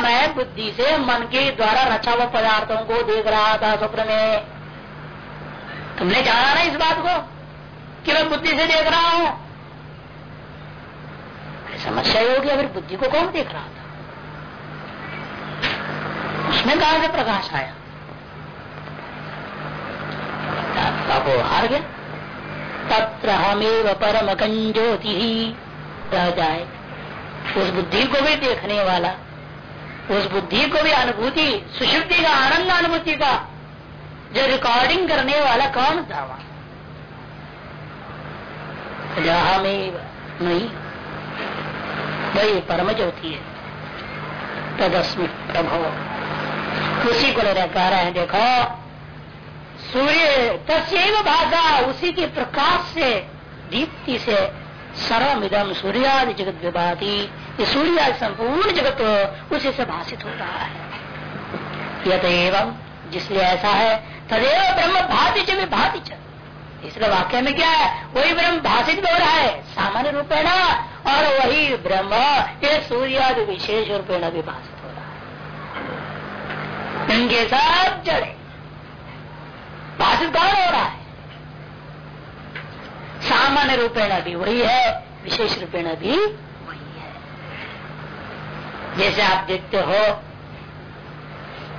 मैं बुद्धि से मन के द्वारा रचा हुआ पदार्थों को देख रहा था स्वप्न में। तुमने जाना ना इस बात को कि मैं बुद्धि से देख रहा हूँ? समस्या ये होगी अगर बुद्धि को कौन देख रहा था? उसमें कहा से प्रकाश आया? वो हार गया। तत्र हमेव परम कंज्योति रह जाए? उस बुद्धि को भी देखने वाला। उस बुद्धि को भी अनुभूति, सुशुद्धि का, आनंद अनुभूति का, जो रिकॉर्डिंग करने वाला कौन था वहाँ? हमें नहीं। वही परम ज्योति है। तदस्मी प्रभो। उसी को ले कह रहे हैं, देखो, सूर्य तस्व भाषा उसी के प्रकाश से, दीप्ति से सर्वमिदम सूर्यादि जगत विभाती। सूर्य संपूर्ण जगत उसी से भाषित हो रहा है। यद एवं जिसलिए ऐसा है, तदेव ब्रह्म भाति च विभाति च। इसलिए वाक्य में क्या है? वही ब्रह्म भाषित हो रहा है, सामान्य रूपेण, और वही ब्रह्म, ये सूर्यादि विशेष रूपेण विभाषित हो रहा है। इनके साथ जड़े। भाषित कौन हो रहा है? सामान्य रूपेण भी वही है विशेष रूपेण भी वही है जैसे आप देखते हो,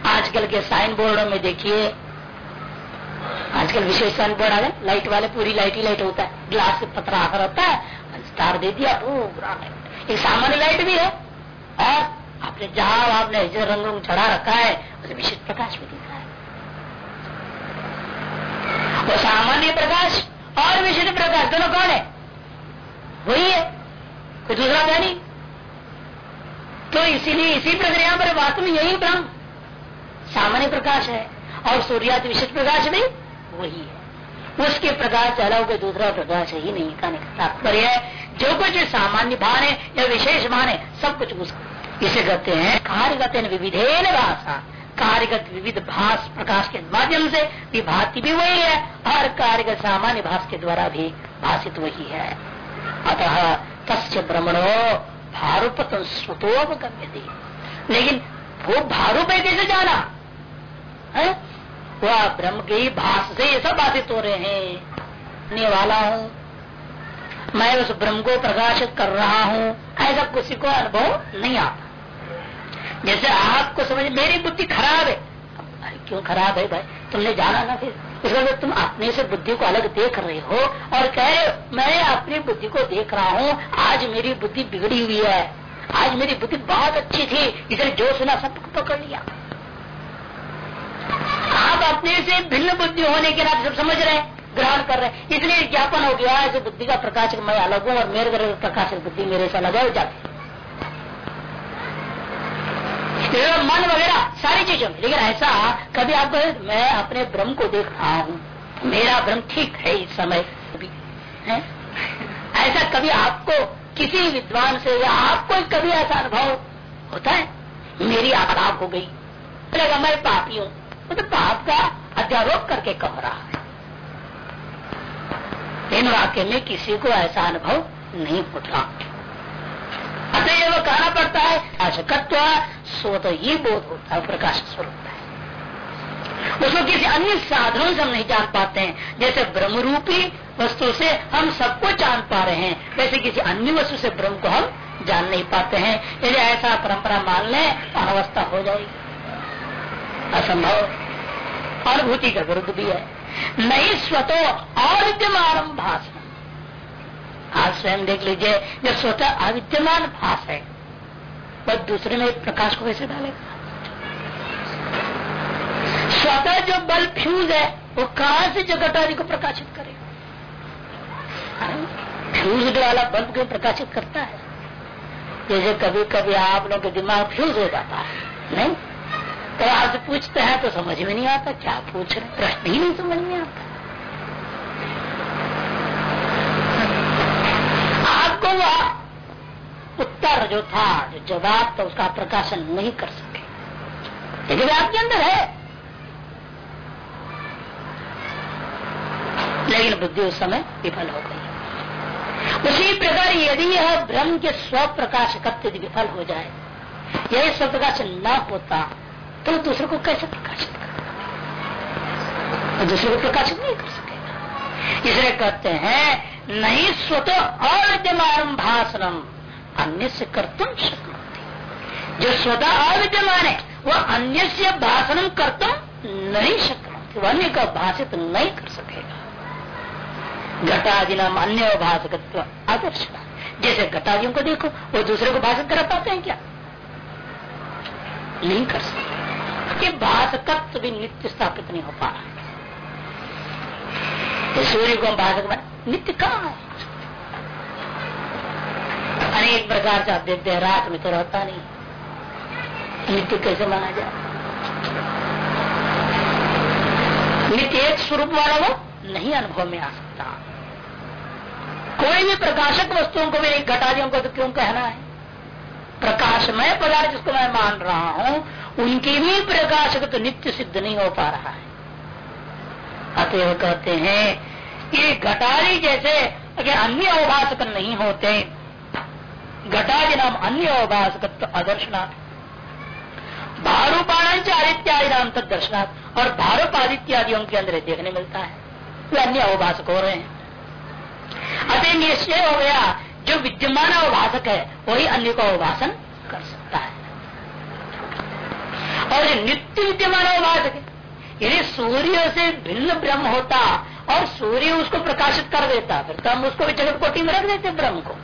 आजकल के साइन बोर्डों में देखिए, आजकल विशेष साइन बोर्ड आ गए, लाइट वाले पूरी लाइट ही लाइट होता है, ग्लास से पतरा आकर होता है स्टार दे दिया, पूरा लाइट एक सामान्य लाइट भी है और आपने जहाँ आपने जो रंग रंग चढ़ा रखा है, उसे विशेष प्रकाश भी दिखा है। वो सामान्य प्रकाश और विशुद्ध प्रकाश दोनों कौन है? वही है। कोई दूसरा क्या नहीं। तो इसीलिए इसी प्रक्रिया पर वास्तव में यही ब्रह्म सामान्य प्रकाश है और सूर्यात विशिष्ट प्रकाश भी वही है। उसके प्रकाश अलग कोई दूसरा प्रकाश ही नहीं कहने का तात्पर्य है। जो कुछ सामान्य भान है या विशेष भान है, सब कुछ उसका। इसे कहते हैं कार्य कहते हैं विविधेन भाषा। कार्यगत विविध भाष प्रकाश के माध्यम से विभाति भी वही है, और कार्यगत सामान्य भाष के द्वारा भी भाषित वही है। अतः तस्य भ्रमणो भारूपत स्वतोपगम्य थी लेकिन वो भारूप है कैसे जाना? है? वह ब्रह्म के भाष से ये सब बाधित हो रहे हैं। वाला हूँ। मैं उस ब्रह्म को प्रकाशित कर रहा हूँ। ऐसा किसी को अनुभव नहीं आता। जैसे आपको समझ, मेरी बुद्धि खराब है। क्यों खराब है भाई? तुमने जाना ना फिर। इसका तुम अपने से बुद्धि को अलग देख रहे हो और कह रहे मैं अपनी बुद्धि को देख रहा हूँ, आज मेरी बुद्धि बिगड़ी हुई है। आज मेरी बुद्धि बहुत अच्छी थी। इसे जो सुना सब पकड़ लिया। आप अपने से भिन्न बुद्धि होने के नाते सब समझ रहे हैं, ग्रहण कर रहे हैं। इसलिए ज्ञापन हो गया ऐसे बुद्धि का प्रकाशक मैं अलग हूँ और मेरे प्रकाशक बुद्धि मेरे से अलग है जाती मन वगैरह, सारी चीज़ों में। लेकिन ऐसा कभी आप, मैं अपने ब्रह्म को देख रहा हूँ। मेरा ब्रह्म ठीक है इस समय है? ऐसा कभी आपको किसी विद्वान से या आपको कभी ऐसा अनुभव होता है? मेरी आलाप हो गई। लगा मैं पापी हूँ। मतलब तो पाप का अध्यारोप करके कह रहा है। इन वाक्य में किसी को ऐसा अनुभव नहीं होता। अतएव कहना पड़ता है आशकत्व स्वत ही बोध होता है प्रकाश स्वरूप उसको किसी अन्य साधनों से हम नहीं जान पाते हैं, जैसे ब्रह्म रूपी वस्तु से हम सबको जान पा रहे हैं, वैसे किसी अन्य वस्तु से ब्रह्म को हम जान नहीं पाते हैं। यदि ऐसा परंपरा मान ले तो अवस्था हो जाएगी। असंभव। अनुभूति का विरुद्ध भी है। नहीं स्वतो और विद्यमान भाषण आप स्वयं देख लीजिए, जब स्वतः अविद्यमान भाष है वह दूसरे में प्रकाश को कैसे डालेगा? स्वतः जो बल फ्यूज है, वो कहा से जगत आदि को प्रकाशित करेगा? फ्यूज वाला बल्ब क्यों प्रकाशित करता है? जैसे कभी कभी आप लोग के दिमाग फ्यूज हो जाता है, नहीं? तो आपसे पूछते हैं तो समझ में नहीं आता, क्या पूछ रहे प्रश्न ही नहीं समझ में आता। आपको वह उत्तर जो था, जो जवाब था, उसका प्रकाशन नहीं कर सके। लेकिन आपके अंदर है। लेकिन बुद्धि उस समय विफल हो गई। उसी प्रकार यदि यह ब्रह्म के स्व प्रकाशकत्व विफल हो जाए यही सब प्रकाश न होता तो दूसरे को कैसे प्रकाशित कर तो दूसरे को प्रकाशित नहीं कर सकेगा इसलिए कहते हैं, नहीं स्वतः अविद्यमान भाषणम अन्य से कर तुम जो स्वतः अविद्यमान है, वह अन्य से भाषण कर तुम नहीं सकते वह अन्य का भाषित नहीं कर सकेगा। घटादि नाम अन्य भाषकत्व आदर्श जैसे घटादियों को देखो, वो दूसरे को भाषित कर पाते हैं क्या? नहीं कर सकते। भाषकत्व भी नित्य स्थापित नहीं हो पा रहा तो सूर्य को हम भाषक नित्य कहा है? अनेक प्रकार से आप देखते हैं, रात में तो रहता नहीं। नित्य कैसे माना जाए? नित्य एक स्वरूप वाला वो नहीं अनुभव में आ सकता। कोई भी प्रकाशक वस्तुओं को एक घटादियों को तो क्यों कहना है? प्रकाशमय पदार्थ जिसको मैं मान रहा हूँ, उनकी भी प्रकाशक तो नित्य सिद्ध नहीं हो पा रहा है। अतएव कहते हैं कि घटारी जैसे अगर अन्य अवभाषक नहीं होते घटादि नाम अन्य अवभाषक अदर्शनाथ भारूपाण आदित्यादि नाम तक दर्शनाथ और भारूप आदित्यादियों के अंदर देखने मिलता है। वे अन्य अवभाषक हो रहे हैं। अतः निश्चय हो गया, जो विद्यमान अवभाषक है, वही अन्य को अवभाषण कर सकता है। और जो नित्य विद्यमान अवभाषक है, यदि सूर्य से भिन्न ब्रह्म होता, और सूर्य उसको प्रकाशित कर देता, फिर तो हम उसको जगत कोटि में रख देते ब्रह्म को।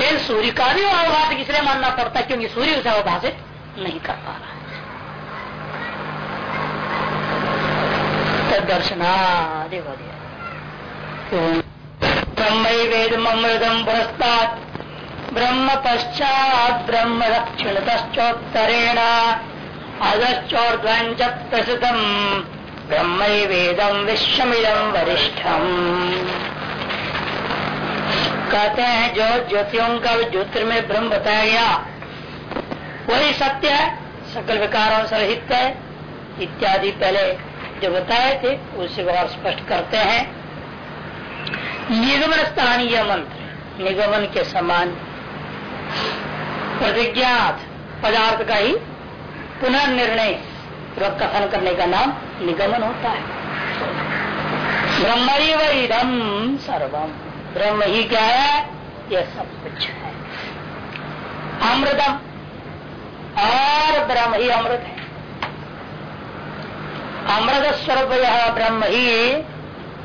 लेकिन सूर्य का भी अवभाषक इसलिए मानना पड़ता है? क्योंकि सूर्य उसे अवभाषित नहीं कर पा रहा है। ब्रह्म वेद ब्रह्म पश्चात ब्रह्म दक्षिण तश्चोत्तरेण अधश्चोर्ध्वंच प्रसुतम। ब्रह्म वेदम विश्वमिदम वरिष्ठम। कहते हैं, जो ज्योतियों का ज्योतिर में ब्रह्म बताया गया, वही सत्य है, सकल विकारों से रहित है, इत्यादि पहले जो बताए थे, उसे और स्पष्ट करते हैं। निगमन स्थानीय मंत्र, निगमन के समान, प्रतिज्ञात पदार्थ का ही पुनर्निर्णय कथन करने का नाम निगमन होता है। ब्रह्म इदम सर्वम। ब्रह्म ही क्या है? यह सब कुछ है। अमृतम। और ब्रह्म ही अमृत है। अमृत स्वरूप यह ब्रह्म ही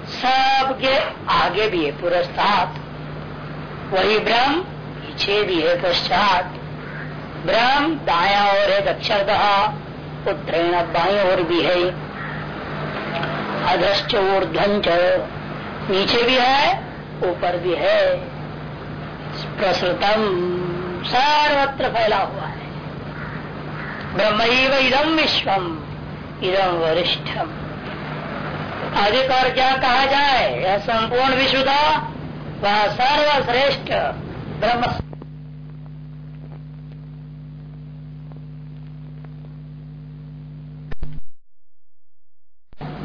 सबके आगे भी है, पुरस्तात। वही ब्रह्म पीछे भी है, पश्चात। ब्रह्म दाया और है दक्षिण उत्तरेण बाई और भी है। अधश्च ऊर्ध्वंच नीचे भी है ऊपर भी है। प्रसृतम सर्वत्र फैला हुआ है। ब्रह्म इदम विश्वम इदम वरिष्ठम। अधिक और क्या कहा जाए? यह संपूर्ण विश्व का वह सर्वश्रेष्ठ ब्रह्म।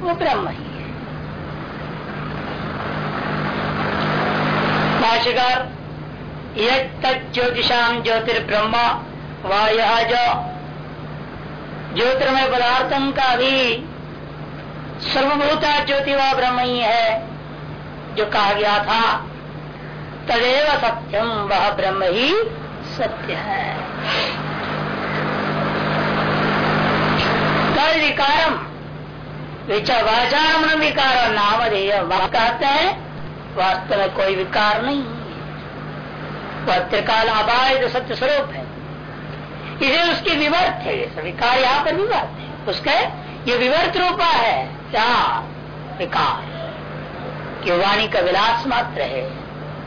वो ब्रह्म ही है भाष्यकार ज्योतिषाम ज्योतिर्ब्रह्म वह जो ज्योतिर्मय पदार्थों का भी सर्वभूता ज्योति वह ब्रह्म ही है जो कहा गया था। तदेव सत्यम वह ब्रह्म ही सत्य है। विकारम वाचारम विकार नाम वह कहते हैं वास्तव में कोई विकार नहीं वह त्रिकाल अबाध सत्य स्वरूप है। इसे उसके विवर्त है विकार यहाँ पर विवर्त है। उसका ये विवर्त रूपा है क्या विकार। कि वाणी का विलास मात्र है।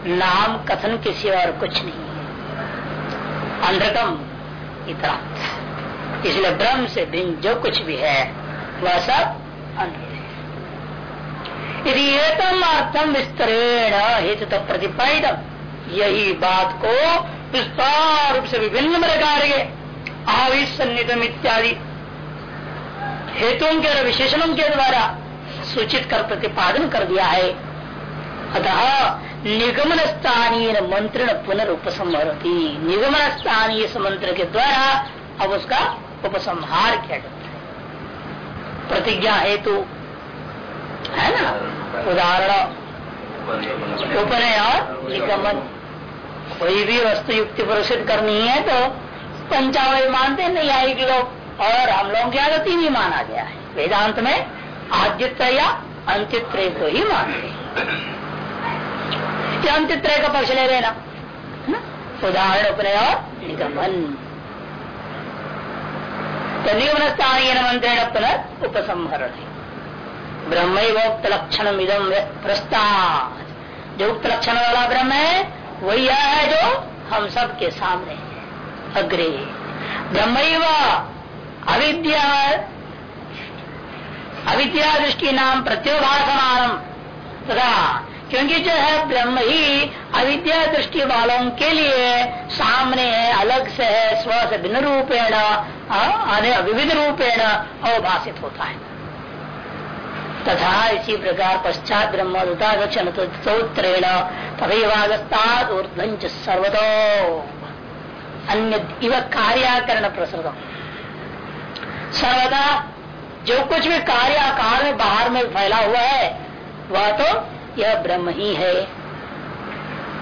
नाम, कथन किसी और कुछ नहीं है। अंधकम इतना इसलिए ब्रह्म से भिन्न जो कुछ भी है, वह सब अंधेर। है यदि अर्थम विस्तरेण हेतु तो प्रतिपादित यही बात को विस्तार रूप से विभिन्न प्रकार के आविसन्नितम इत्यादि हेतुओं के और विशेषणों के द्वारा सूचित कर प्रतिपादन कर दिया है। अतः निगमन स्थानीय मंत्रण पुनर्पसंहरती। निगमन स्थानीय मंत्र के द्वारा अब उसका उपसंहार किया जाता है। प्रतिज्ञा हेतु है ना? उदाहरण उपनय और निगमन। कोई भी वस्तु युक्ति प्रसिद्ध करनी है तो पंचावय मानते नहीं आएगी लोग। और हम लोगों क्या तो तीन ही माना गया है। वेदांत में आद्यत्र या अंतित्र को ही मानते अंतित्र का पक्ष ले लेना। उदाहरण उपनय और निगमन। तो निगमन स्थानीय मंत्रेण पुनः उपसंहरण ब्रह्मोक्त लक्षण इदम प्रस्ताव जो उक्त लक्षण वाला ब्रह्म है, वही है जो हम सब के सामने अग्रे। ब्रह्म अविद्या। अविद्या दृष्टि नाम प्रत्योभाषमान तथा, क्योंकि जो है ब्रह्म ही अविद्या दृष्टि वालों के लिए सामने है, अलग से है, स्व से भिन्न रूपेण विविध रूपेण अवभाषित होता है। तथा इसी प्रकार पश्चात ब्रह्म दक्षिण सौत्रेण तथैवागस्ताद ऊर्ध्वंच सर्वतो। अन्य इव कार्याकरण प्रसृत सर्वदा जो कुछ भी कार्याकार में बाहर में फैला हुआ है, वह तो यह ब्रह्म ही है।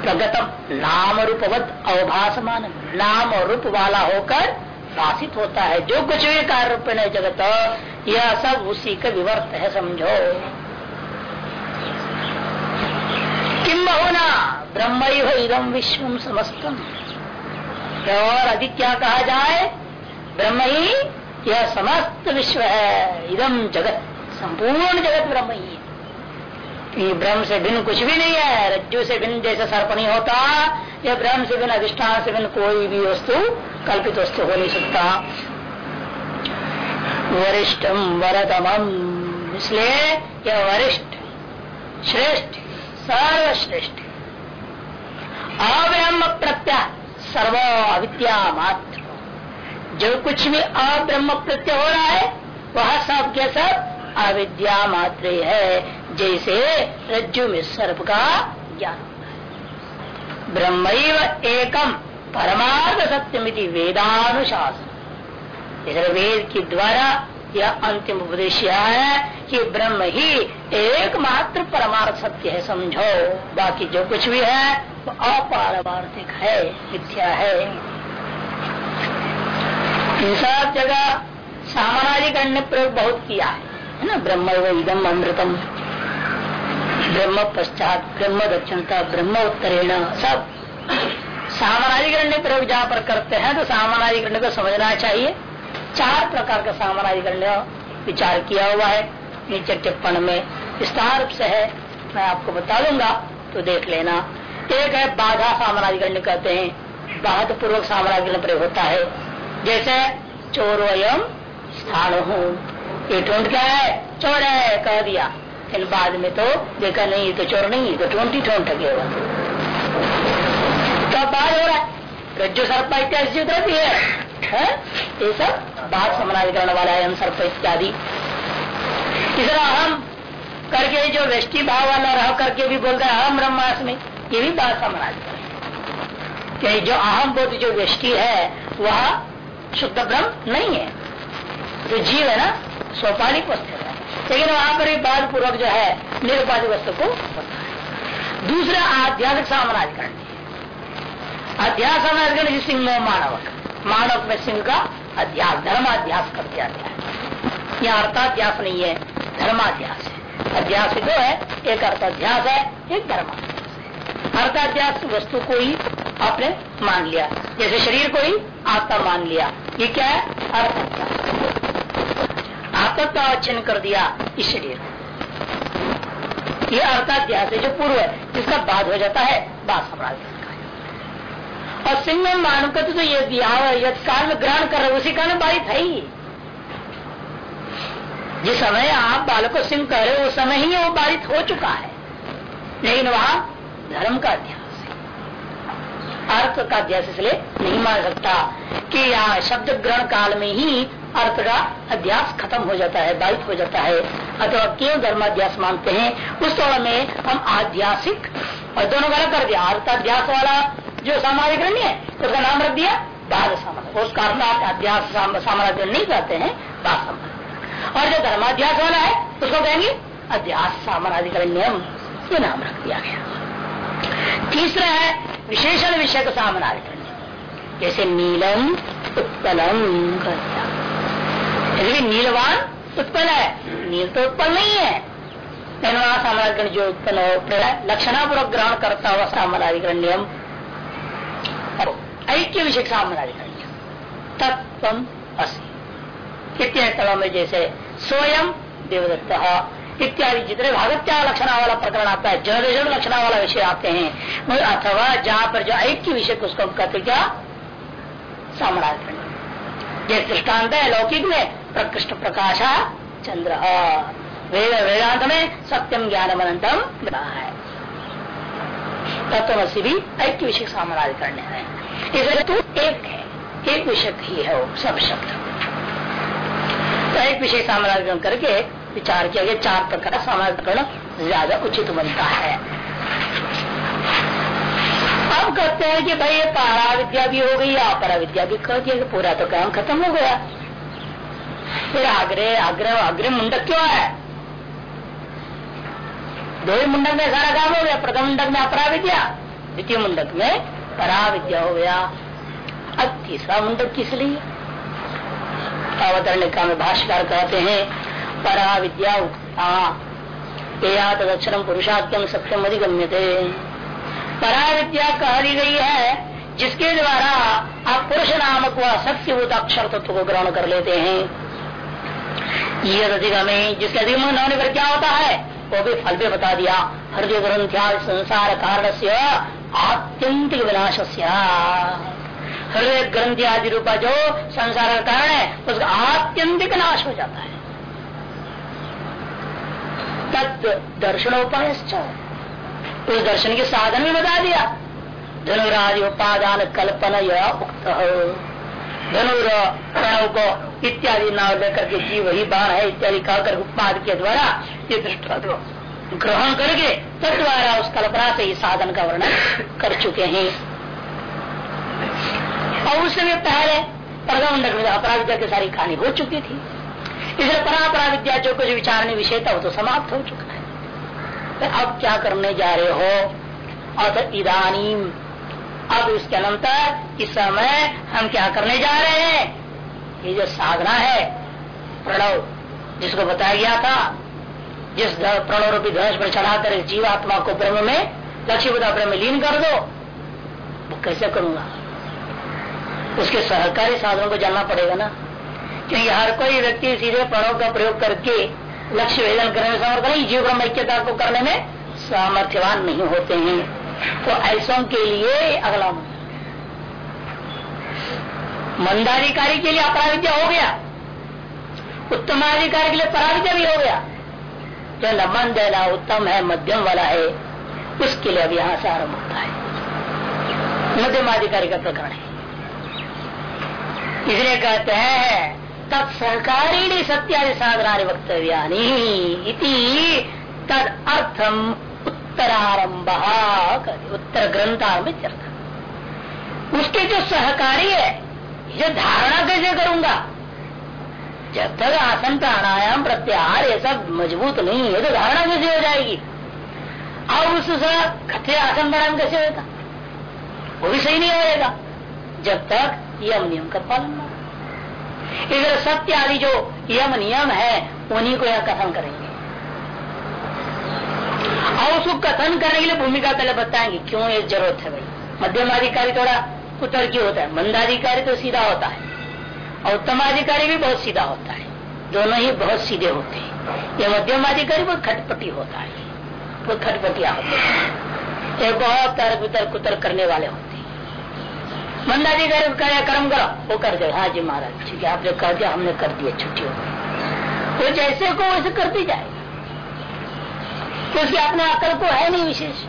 प्रगतम नाम रूपवत अवभाषमान नाम और रूप वाला होकर भाषित होता है। जो कुछ भी कार्य रूप में जगत, यह सब उसी का विवर्त है, समझो। किम होना ब्रह्म इदम विश्व समस्तम। और अधिक क्या कहा जाए? ब्रह्म ही यह समस्त विश्व है। इदम जगत, संपूर्ण जगत ब्रह्म ही है। ब्रह्म से भिन्न कुछ भी नहीं है। रज्जु से भिन्न जैसे सर्प नहीं होता। यह ब्रह्म से भिन्न, अधिष्ठान से भिन्न कोई भी वस्तु कल्पित वस्तु हो नहीं सकता। वरिष्ठम वरतम इसलिए यह वरिष्ठ, श्रेष्ठ, सर्वश्रेष्ठ। अब्रह्म प्रत्यय, सर्व अविद्या मात्र। जो कुछ भी अब्रह्म प्रत्यय हो रहा है, वह सब के सब अविद्या मात्र है। जैसे रज्जु में सर्प का ज्ञान ब्रह्म एकम परमार्थ सत्यमिति वेदानुशासन। इधर वेद के द्वारा यह अंतिम उपदेश है कि ब्रह्म ही एकमात्र परमार्थ सत्य है, समझो। बाकी जो कुछ भी है, वो तो अपारमार्थिक है, मिथ्या है। इन सब जगह सामानाधिकरण ने प्रयोग बहुत किया है ना? ब्रह्म इदम अमृतम। ब्रह्म पश्चात, ब्रह्म दक्षिणता, ब्रह्म उत्तरेण, सब सामानाधिकरण प्रयोग जहाँ पर करते हैं तो सामानाधिकरण को समझना चाहिए। चार प्रकार का सामानाधिकरण विचार किया हुआ है। नीचे टिप्पण में विस्तार से है। मैं आपको बता दूँगा तो देख लेना। एक है बाधा सामानाधिकरण कहते हैं। बाध पूर्वक सामानाधिकरण प्रयोग होता है। जैसे चोर वयम स्थान हूँ। ये ढूंढ क्या है। चोर है, कह दिया। फिर बाद में तो देखा नहीं तो चोर नहीं तो ही ठूंठ ठगेगा तो बाध हो रहा है। रज्जु सर्प इत्यादि है, है? ये सब बात समानाधिकरण वाला है हम सर्प इत्यादि। तीसरा हम करके जो वृष्टि भाव वाला रह करके भी बोलते हैं अहम ब्रह्मास्मि ये भी बात समानाधिकरण जो अहम बोध जो वृष्टि है वह शुद्ध ब्रह्म नहीं है। जो जीव है ना स्वपालिक वस्तु लेकिन वहाँ पर बाल पूर्वक जो है निरुपाधिक वस्तु को दूसरा, आध्यात्मिक सामनाधिकरण अध्यास सामनाधिकरण सिंह मानव मानव में सिंह का अध्यास, धर्माध्यास कर दिया गया है। यहाँ अर्थाध्यास नहीं है, धर्माध्यास है। अध्यास दो है, एक अर्थाध्यास है, एक धर्माध्यास है। अर्थाध्यास वस्तु को ही आपने मान लिया। जैसे शरीर को ही आत्मा मान लिया। ये क्या है? अर्थाध्यास। आत्मा छिन्न कर दिया इस शरीर ये अर्थाध्यास जो पूर्व है, जिसका बाद हो जाता है बाद और सिंह में मानव तो ये काल में ग्रहण कर रहे उसी कारण बाधित है ही। जिस समय आप बालक को सिंह कह रहे हो, उस समय ही वो बाधित हो चुका है। लेकिन वहाँ धर्म का अध्यास। अर्थ का अध्यास इसलिए नहीं मान सकता कि यहाँ शब्द ग्रहण काल में ही अर्थ का अध्यास खत्म हो जाता है, बाधित हो जाता है। अथवा क्यों धर्माध्यास मानते हैं? उस दौर में हम आध्यासिक और दोनों का कर दिया। अर्थाध्यास वाला जो सामाजिकरण है, उसका नाम रख दिया बाद सामना उसका अध्यास साम्राज्य नहीं कहते हैं सामना और जो धर्माध्यास वाला है, उसको कहेंगे अध्यास सामनाधिकरण नियम, ये नाम रख दिया गया। तीसरा है, विशेषण विषय का सामनाधिकरण जैसे नीलम उत्पलम यदि नीलवान उत्पल है, नील तो उत्पल नहीं है। सामनाधिकरण जो उत्पन्न हो लक्षणापूर्वक ग्रहण करता हुआ सामनाधिकरण नियम ऐक्य विषय सामनाधिकरण तत्व असी इत्यादि में जैसे स्वयं देवदत्त इत्यादि जितने भागत्या लक्षणा वाला प्रकरण आता है, जनरेशन लक्षणा वाला विषय आते हैं अथवा जहाँ पर जो ऐक्य विषय उसको कहते क्या? सामनाधिकरण जैसे दृष्टांत है लौकिक में, प्रकृष्ट प्रकाशा चंद्र। वेद, वेदांत में सत्यम ज्ञान अनंतम है। तत्वसी भी ऐक्य विषय सामनाधिकरण है। इसलिए तू एक है, एक विषय ही है वो, सब शब्द। तो एक विषय साम्राज्य करके विचार किया गया चार प्रकार सामनाधिकरण ज़्यादा उचित बनता है। अब कहते हैं कि भाई ये पारा विद्या भी हो गई अपरा विद्या भी कह दिया पूरा तो काम खत्म हो गया। फिर आग्रह आग्रह आग्रह मुंडक क्यों है? दो ही मुंडक में सारा काम हो गया, प्रथम मुंडक में अपरा विद्या, द्वितीय मुंडक में परा विद्या हो गया। अब तीसरा मुंडक किस लिए? अवतरणिका में भाष्यकार कहते हैं परा विद्या उक्ता। तदक्षरम पुरुषाख्यम सत्यम अधिगम्य थे परा विद्या कह दी गई है, जिसके द्वारा आप पुरुष नामक व सत्यभूत अक्षर तत्व को ग्रहण कर लेते हैं। ये अधिगमे जिसके अधिगमन होने पर क्या होता है, वो भी फल भी बता दिया। हृदय ग्रंथ्या संसार कारण से आत्यंतिक विनाश हृदय ग्रंथि आदि रूपा जो संसार का कारण है, उसका आत्यंतिक नाश हो जाता है। तत्व दर्शनोपाय उस दर्शन के साधन भी बता दिया। धनुराज उपादान कल्पना यह उक्त। धनुर प्रणव को इत्यादि नाम लेकर के जीव, वही बाण है, इत्यादि कहकर उत्पाद के द्वारा ये दृष्टि ग्रहण करके तद्वारा उस कल्पना से ही साधन का वर्णन कर चुके हैं। और उस समय पहले प्रथम में अपराविद्या की सारी कहानी हो चुकी थी। इसलिए परापरा विद्या जो कुछ विषय था, वो तो समाप्त हो चुका है। तो अब क्या करने जा रहे हो? अथ इधानी अब इसके अनंतर, इस समय हम क्या करने जा रहे हैं? ये जो साधना है, प्रणव, जिसको बताया गया था, जिस प्रणव रूपी धनुष पर चढ़ाकर जीवात्मा को ब्रह्म में लक्ष्य बुधा ब्रह्म लीन कर दो। वो कैसे करूँगा? उसके सहकारी साधनों को जानना पड़ेगा ना। क्योंकि हर कोई व्यक्ति सीधे प्रणव का प्रयोग करके लक्ष्य वेदन करने में समर्थ नहीं, जीव ब्रह्म ऐक्यता को करने में सामर्थ्यवान नहीं होते हैं। तो ऐसों के लिए अगला मंदाधिकारी के लिए अपराविद्या हो गया। उत्तमाधिकारी के लिए पराविद्या भी हो गया। जो न मंद है ना उत्तम है, मध्यम वाला है, उसके लिए अब यहाँ से आरंभ होता है। मध्यमाधिकारी का प्रकरण है। इसलिए कहते हैं तत्सहकारी सत्यादि साधना वक्तव्या तद अर्थम उत्तरारंभ उत्तर ग्रंथारंभ उसके जो सहकारी है ये धारणा कैसे करूँगा? जब तक आसन प्राणायाम प्रत्याहार ये सब मज़बूत नहीं है तो धारणा कैसे हो जाएगी? और उस कथे आसन प्राणायाम कैसे होगा? वो भी सही नहीं होएगा जब तक यम नियम का पालन इधर सत्य आदि जो यम नियम है, उन्हीं को यह कथन करेंगे। और उसको कथन करने के लिए भूमिका पहले बताएँगे, क्यों ये ज़रूरत है भाई? मध्यम अधिकारी थोड़ा की होता है, मंदाधिकारी तो सीधा होता है, और उत्तम अधिकारी भी बहुत सीधा होता है। दोनों ही बहुत सीधे होते हैं। ये मध्यम अधिकारी खटपटी होता है बहुत खटपटिया होते हैं। ये बहुत तर्क वितर्क उतर करने वाले होते मंदाधिकारी करे कर्म करो। वो कर दे। हाँ जी महाराज, ठीक है, आपने कर दिया, हमने कर दिया छुट्टी हो तो जैसे को वैसे करती जाएगा। क्योंकि अपने अकल को है नहीं विशेष।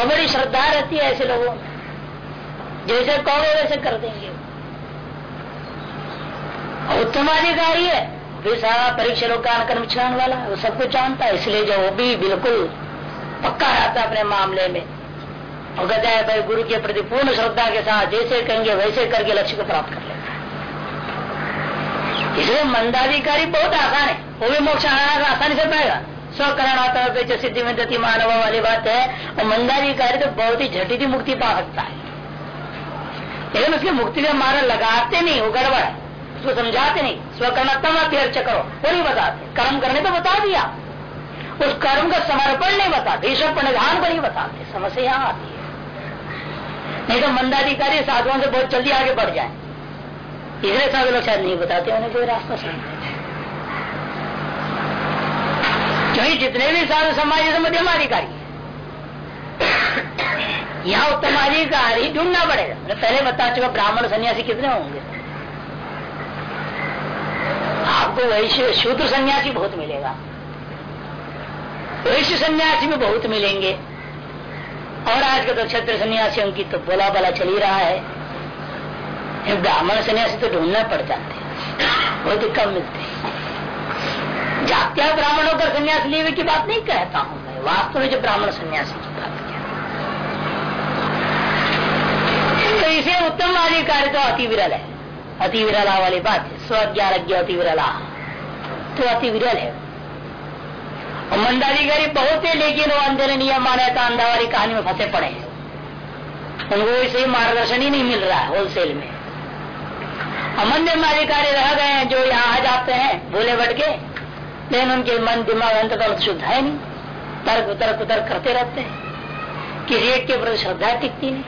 और बड़ी श्रद्धा रहती है ऐसे लोगों में। जैसे कहोगे, वैसे कर देंगे उत्तम अधिकारी है। फिर सारा परीक्षा लोग का अनुकर्म वाला वो सब कुछ जानता है। इसलिए जो वो भी बिल्कुल पक्का रहता है अपने मामले में। और कहता है, भाई, गुरु के प्रति पूर्ण श्रद्धा के साथ जैसे कहेंगे, वैसे करके लक्ष्य को प्राप्त कर लेगा इसलिए मंदाधिकारी बहुत आसान है। वो भी मोक्ष आसानी से पाएगा। स्वकरण आता है सिद्धि में गति मानव वाली बात है, और मंदाधिकारी तो बहुत ही झटी झटिति मुक्ति पा सकता है। लेकिन उसके मुक्ति का मारा लगाते नहीं, वो गड़बड़ है। उसको समझाते नहीं। स्वकर्णतम अभ्यर्च करो, वो नहीं बताते। कर्म करने तो बता दिया। उस कर्म का समर्पण नहीं बताते, ईश्वर प्रणिधान को नहीं बताते। समस्या यहाँ आती है। नहीं तो मंदाधिकारी साधुओं से बहुत जल्दी आगे बढ़ जाए। इसलिए साधु लोग शायद नहीं बताते उन्हें कोई रास्ता सही क्योंकि जितने भी साधु समाज से मध्यम अधिकारी यहाँ उत्तम अधिकारी ढूंढना पड़ेगा। मैं पहले बता चुका ब्राह्मण सन्यासी कितने होंगे। आपको वैश्य शूद्र सन्यासी बहुत मिलेगा। वैश्य सन्यासी भी बहुत मिलेंगे। और आज के तो क्षेत्र सन्यासियों की तो बोला बला चल ही रहा है। ब्राह्मण सन्यासी तो ढूंढना पड़ जाते हैं। बहुत ही कम मिलते हैं। जात्या ब्राह्मणों का सन्यास लेवे की बात नहीं कहता हूँ मैं। वास्तव में जो ब्राह्मण सन्यासी की बात तो इसे उत्तम अधिकारी तो अति विरल है। अति विरला वाली बात है। स्वज्ञानज्ञ अति विरला तो अति विरल है। और मंदाधिकारी बहुत है, लेकिन वो अंधेरे नियम मान्यता अंधावारी कहानी में फंसे पड़े हैं। उनको इसे मार्गदर्शन ही नहीं मिल रहा है होलसेल में। अमंदिर अधिकारी रह गए हैं, जो यहाँ आ जाते हैं, भूले बट के। लेकिन उनके मन, दिमाग अंत शुद्ध है नहीं। तर्क उतर उतर करते रहते हैं। किसी एक के प्रति श्रद्धा टिकती नहीं।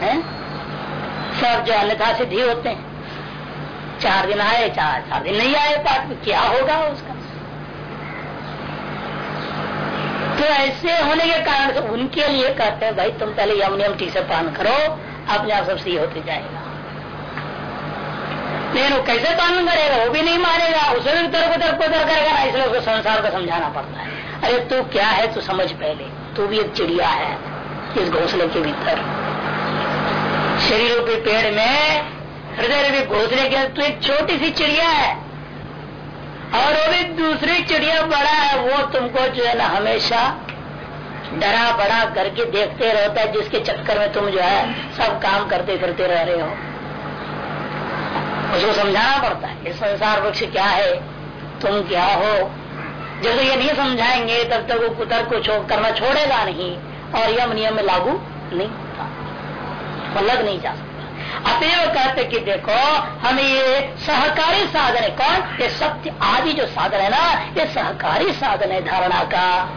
है? सब जो अन्यथा सिद्धि होते हैं। चार दिन आए, चार चार दिन नहीं आए पाठ क्या होगा उसका? तो ऐसे होने के कारण से उनके लिए कहते हैं, भाई, तुम पहले यम नियम ठीक से पालन करो अपने आप सब सही होते जाएगा। लेकिन कैसे पालन करेगा, वो भी नहीं मानेगा। उसे भी तरफ़ तरफ़ उतर करेगा ना, इसलिए उसको संसार को समझाना पड़ता है। अरे, तू क्या है, तू समझ पहले। तू भी एक चिड़िया है, इस घोंसले के भीतर। शरीर रूपी पेड़ में, हृदय रूपी घोसले के तो एक छोटी सी चिड़िया है। और वो भी दूसरी चिड़िया बड़ा है वो तुमको जो है ना हमेशा डरा बड़ा करके देखते रहता है जिसके चक्कर में तुम जो है सब काम करते फिरते रह रहे हो। उसको समझाना पड़ता है ये संसार वृक्ष क्या है तुम क्या हो? जब तक ये नहीं समझाएँगे तब तक वो कुतर को छो, करना छोड़ेगा नहीं और यम नियम में लागू नहीं होता लग नहीं जा सकता। अतएव कहते कि देखो, हमें ये सहकारी साधन है। कौन? ये सत्य आदि जो साधन है ना, ये सहकारी साधन है धारणा का।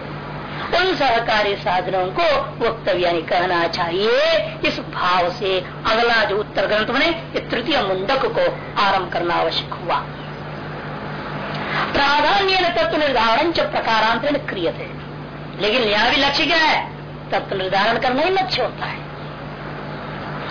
उन सहकारी साधनों को वक्तव्य कहना चाहिए, इस भाव से अगला जो उत्तर ग्रंथ में तृतीय मुंडक को आरंभ करना आवश्यक हुआ। प्राधान्य तत्व निर्धारण च प्रकारांतरण क्रिय थे लेकिन यहाँ भी लक्ष्य क्या है? तत्व निर्धारण करना ही लक्ष्य होता है।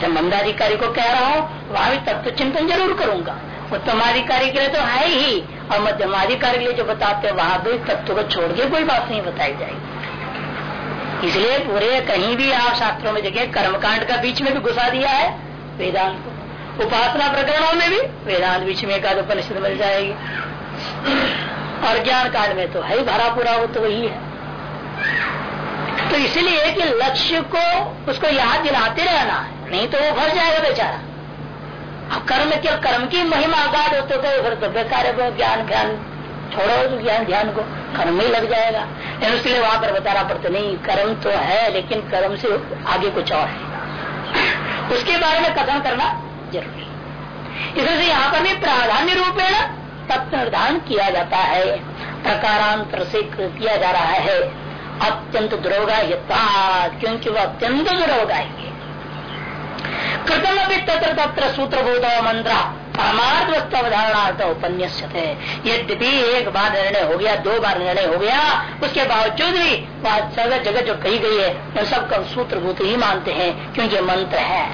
जब मंदाधिकारी को कह रहा हूँ, वहाँ भी तत्व चिंतन ज़रूर करूँगा। उत्तमाधिकारी के लिए तो है ही। और मध्यमाधिकारी के लिए जो बताते हैं, वहाँ भी तत्व को छोड़ के कोई बात नहीं बताई जाएगी। इसलिए पूरे कहीं भी आप शास्त्रों में देखें कर्मकांड का बीच में भी घुसा दिया है वेदांत को। उपासना प्रकरणों में भी वेदांत बीच में एक उपनिषद मिल जाएगी। और ज्ञान कांड में तो है ही, भरा पूरा वो तो वही है। तो इसलिए कि लक्ष्य को उसको याद दिलाते रहना है। नहीं तो वो भर जाएगा बेचारा। अब कर्म क्या कर्म की महिमा आगाद होते तो फिर तो बेकार है ज्ञान ज्ञान, छोड़ो तो ज्ञान ध्यान को, कर्म ही लग जाएगा। लेकिन उसके लिए वहाँ पर बताना पड़ता, नहीं, कर्म तो है, लेकिन कर्म से आगे कुछ और है। उसके बारे में कथन करना ज़रूरी इसलिए यहाँ पर भी प्राधान्य रूपेण तत्व निर्धारण किया जाता है। प्रकारांतर से किया जा रहा है। अत्यंत दुरोगा क्योंकि वह अत्यंत दुरोगा है। कृतम अभी तत्र तत्र सूत्रभूत मंत्र। परमार्थ वस्तु अवधारणार्थ उपन्यास यद्यपि एक बार निर्णय हो गया, दो बार निर्णय हो गया, उसके बावजूद भी जगह जगह जो कही गई है सबका सूत्रभूत ही मानते हैं, क्योंकि मंत्र है।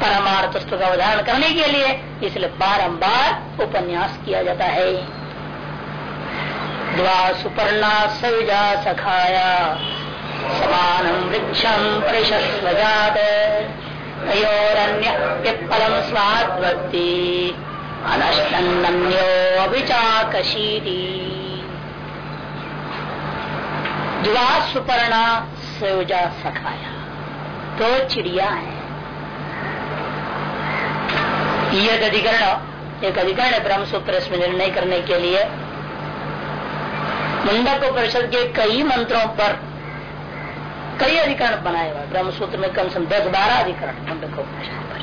परमार्थ वस्तु का उदाहरण करने के लिए इसलिए बारम्बार उपन्यास किया जाता है। सुपर्णा सविजा सखाया। समानम वृक्षम परिशस्वजात तयोरन्य पिप्पलम स्वाद्वती अनष्टन्यो अभिचाकशीति द्वा सुपर्णा सोजा सखाया। दो चिड़िया है। यह अधिकरण, एक अधिकरण है ब्रह्म सूत्र इसमें निर्णय करने के लिए। मुंडक परिषद के कई मंत्रों पर कई अधिकरण बनाए हुए ब्रह्म सूत्र में कम से कम दस बारह अधिकरण परिषद पर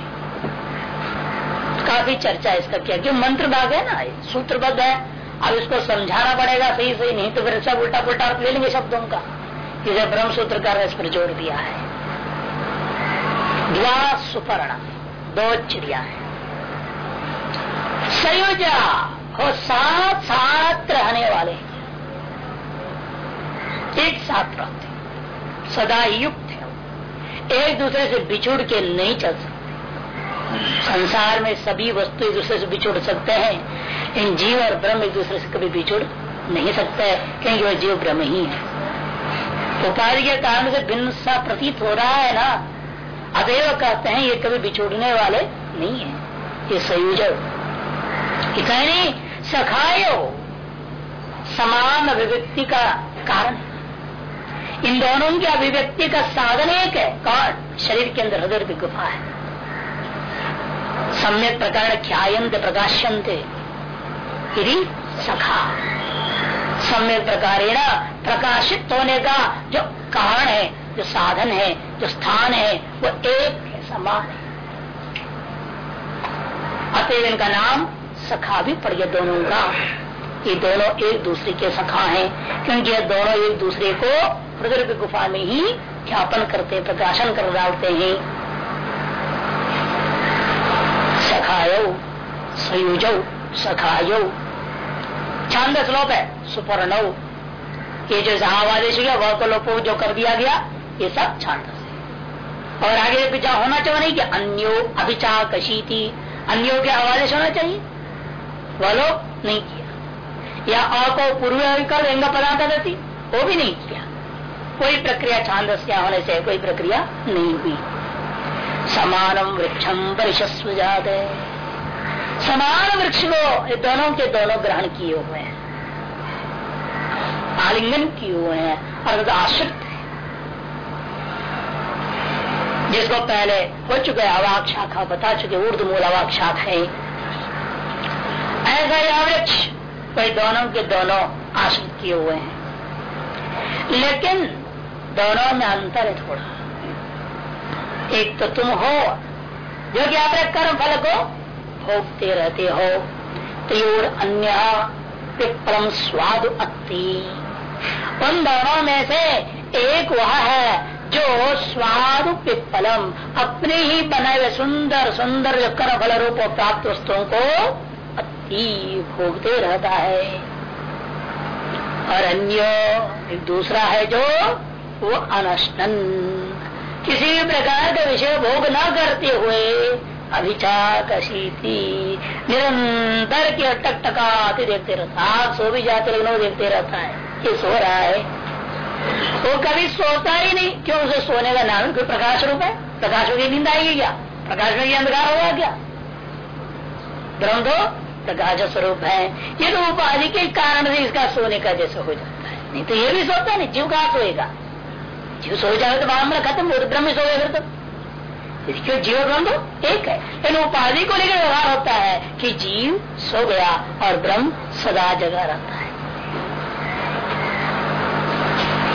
काफ़ी चर्चा इसका किया। क्यों मंत्र भाग है ना सूत्रबद्ध है। अब इसको समझाना पड़ेगा, सही सही नहीं तो फिर सब उल्टा पुल्टा ले लेंगे शब्दों का। इसे ब्रह्म सूत्र का इस पर जोड़ दिया है। सुपर्ण दो चिड़िया है। संयोजा हो साथ साथ रहने वाले एक साथ रहते सदा युक्त है। एक दूसरे से बिछुड़ के नहीं चल सकते। संसार में सभी वस्तु एक दूसरे से बिछुड़ सकते हैं। इन जीव और ब्रह्म एक दूसरे से कभी बिछुड़ नहीं सकते, क्योंकि वह जीव ब्रह्म ही है। उपाधि के कारण से भिन्न सा प्रतीत हो रहा है ना? अतएव कहते हैं, ये कभी बिछोड़ने वाले नहीं है। ये संयोजक। नहीं सखायो। समान अभिव्यक्ति का कारण इन दोनों की अभिव्यक्ति का साधन एक है। कौन शरीर के अंदर हृदय की गुफा है। सम्यक प्रकार ख्यायंत प्रकाशंत सखा। सम्यक प्रकार प्रकाशित होने का जो कारण है, जो साधन है, जो स्थान है, वो एक है, समान है। अतएव इनका नाम सखा भी पड़ गया दोनों का। ये दोनों एक दूसरे के सखा हैं। क्योंकि ये दोनों एक दूसरे को की गुफा में ही ख्यापन करते, प्रकाशन कर डालते हैं। सखायो, संयुजो, सखायो। छांद है, सुपर्ण। ये जो आवादेश गया वह को लोप जो कर दिया गया, ये सब छांद और आगे पीछा होना चाहिए नहीं कि अन्यो अभिचा कशीति, अन्यो के आवादेश होना चाहिए। वह लोग नहीं किया। या अ को पूर्व कर व्यंग पदार्थ वो भी नहीं किया। कोई प्रक्रिया छांदस्या होने से कोई प्रक्रिया नहीं हुई। समानम वृक्षम परिशस्व जाते। समान वृक्ष को दोनों के दोनों ग्रहण किए हुए हैं। आलिंगन किए हुए हैं और आश्रित है। जिसको पहले हो चुके अवाक शाखा बता चुके उर्द मूल अवाक शाखा है। ऐसा यह वृक्ष कोई दोनों के दोनों आश्रित किए हुए हैं। लेकिन दोनों में अंतर है थोड़ा एक तो तुम हो, जो कि अपने कर्म फल को भोगते रहते हो त्रियोर अन्य विप्रम स्वाद अति। उन दोनों में से एक वह है जो स्वादु पिप्पलम, अपने ही बनाए हुए सुंदर सुंदर जो कर फल रूप प्राप्त वस्तुओं को अति भोगते रहता है। और अन्य, एक दूसरा है जो वो अनशन किसी भी प्रकार का विषय भोग न करते हुए अभिचा कशीती निरंतर की टक टकाते देखते रहता आप सो भी जाते लेकिन वो देखते रहता है। ये सो रहा है। वो कभी सोता ही नहीं। क्यों? उसे सोने का नाम कोई प्रकाश रूप है। प्रकाश में नींद आएगी क्या? प्रकाश में अंधकार होगा क्या? ब्रह्म तो प्रकाश स्वरूप है। ये तो उपाधि के कारण से इसका सोने का जैसे हो जाता है। नहीं तो ये भी सोता नहीं, जीव कहा सोएगा? जीव सो जाए तो मामला खत्म हो ब्रह्म सो गए फिर तो। क्यों जीव ब्रह्म तो एक है। लेकिन उपाधि को लेकर व्यवहार होता है कि जीव सो गया और ब्रह्म सदा जगा रहता है।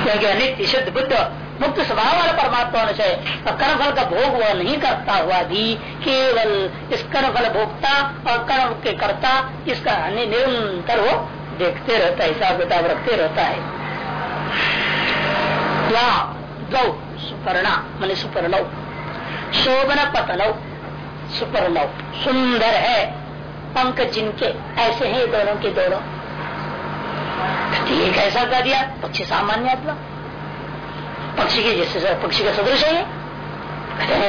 क्योंकि अनित्य शुद्ध बुद्ध मुक्त स्वभाव वाला परमात्मा से कर्म फल का भोग वह नहीं करता हुआ भी, केवल इस कर्म फल भोगता और कर्म के करता इसका निरंतर वो देखते रहता है हिसाब किताब रखते रहता है। द्वौ सुपर्णा, मन सुपर्णव शोभन पतनव सुपर्णव सुंदर है पंख जिनके, ऐसे हैं दोनों के दोनों। एक ऐसा कर दिया, पक्षी सामान्य पक्षी के जैसे पक्षी का सदृश है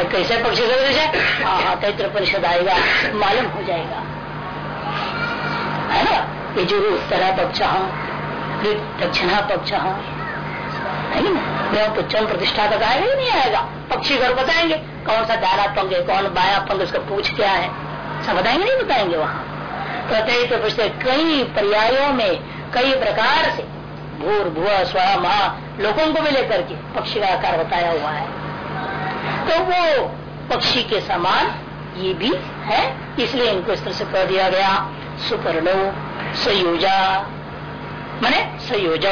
कैसे पक्षी सदृश है? हाँ तैत्र परिषद आएगा, मालूम हो जाएगा। है ना? ये जो उत्तरा पक्ष दक्षिणा पक्ष है तो प्रतिष्ठा तक आएगा ही नहीं आएगा। पक्षी घर बताएँगे, कौन सा दारा पंग है कौन बाया पंग, उसका पूछ क्या है? सब बताएँगे, नहीं बताएँगे वहाँ। कहते तो पिछले कई पर्यायों में, कई प्रकार से भूर भुव स्व महा लोगों को भी लेकर के पक्षी का आकार बताया हुआ है। तो वो पक्षी के समान ये भी है, इसलिए इनको इस तरह से कह दिया गया सुपर्णो संयोजा। मैने संयोज।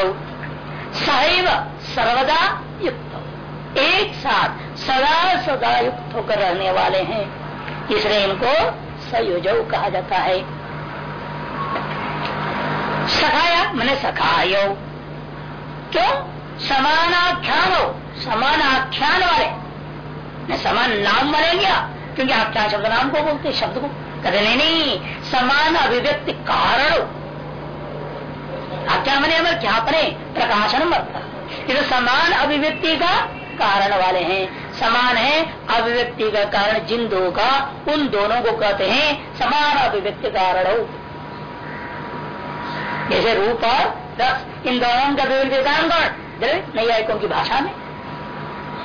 सैव सर्वदा युक्त। एक साथ सदा सदा युक्त होकर रहने वाले हैं। इसलिए इनको संयोज कहा जाता है। सखाया मैंने सखायो। क्यों? समानाख्यान हो समान आख्यान वाले समान नाम बनेंगे क्योंकि आख्यान शब्द नाम को बोलते शब्द को। कहते नहीं नहीं, समान अभिव्यक्ति कारण। आख्या मने अमर क्या पने प्रकाशन मरता ये समान अभिव्यक्ति का कारण वाले हैं, समान है अभिव्यक्ति का कारण जिन दो का, उन दोनों को कहते हैं समान अभिव्यक्ति कारण हो। जैसे रूप और रस, इन दोनों का अभिव्यक्ति कारण कौन? नहीं आयकों की भाषा में।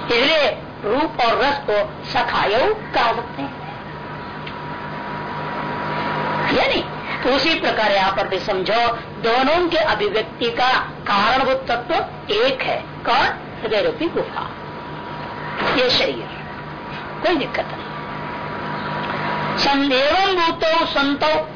इसलिए रूप और रस को सखाय कह सकते हैं। यानी तो उसी प्रकार यहाँ पर भी समझो दोनों के अभिव्यक्ति का कारणभूत तत्व एक है, कौन? हृदय रूपी गुफा। ये शरीर। कोई दिक्कत नहीं। संदेवम भूतो संतो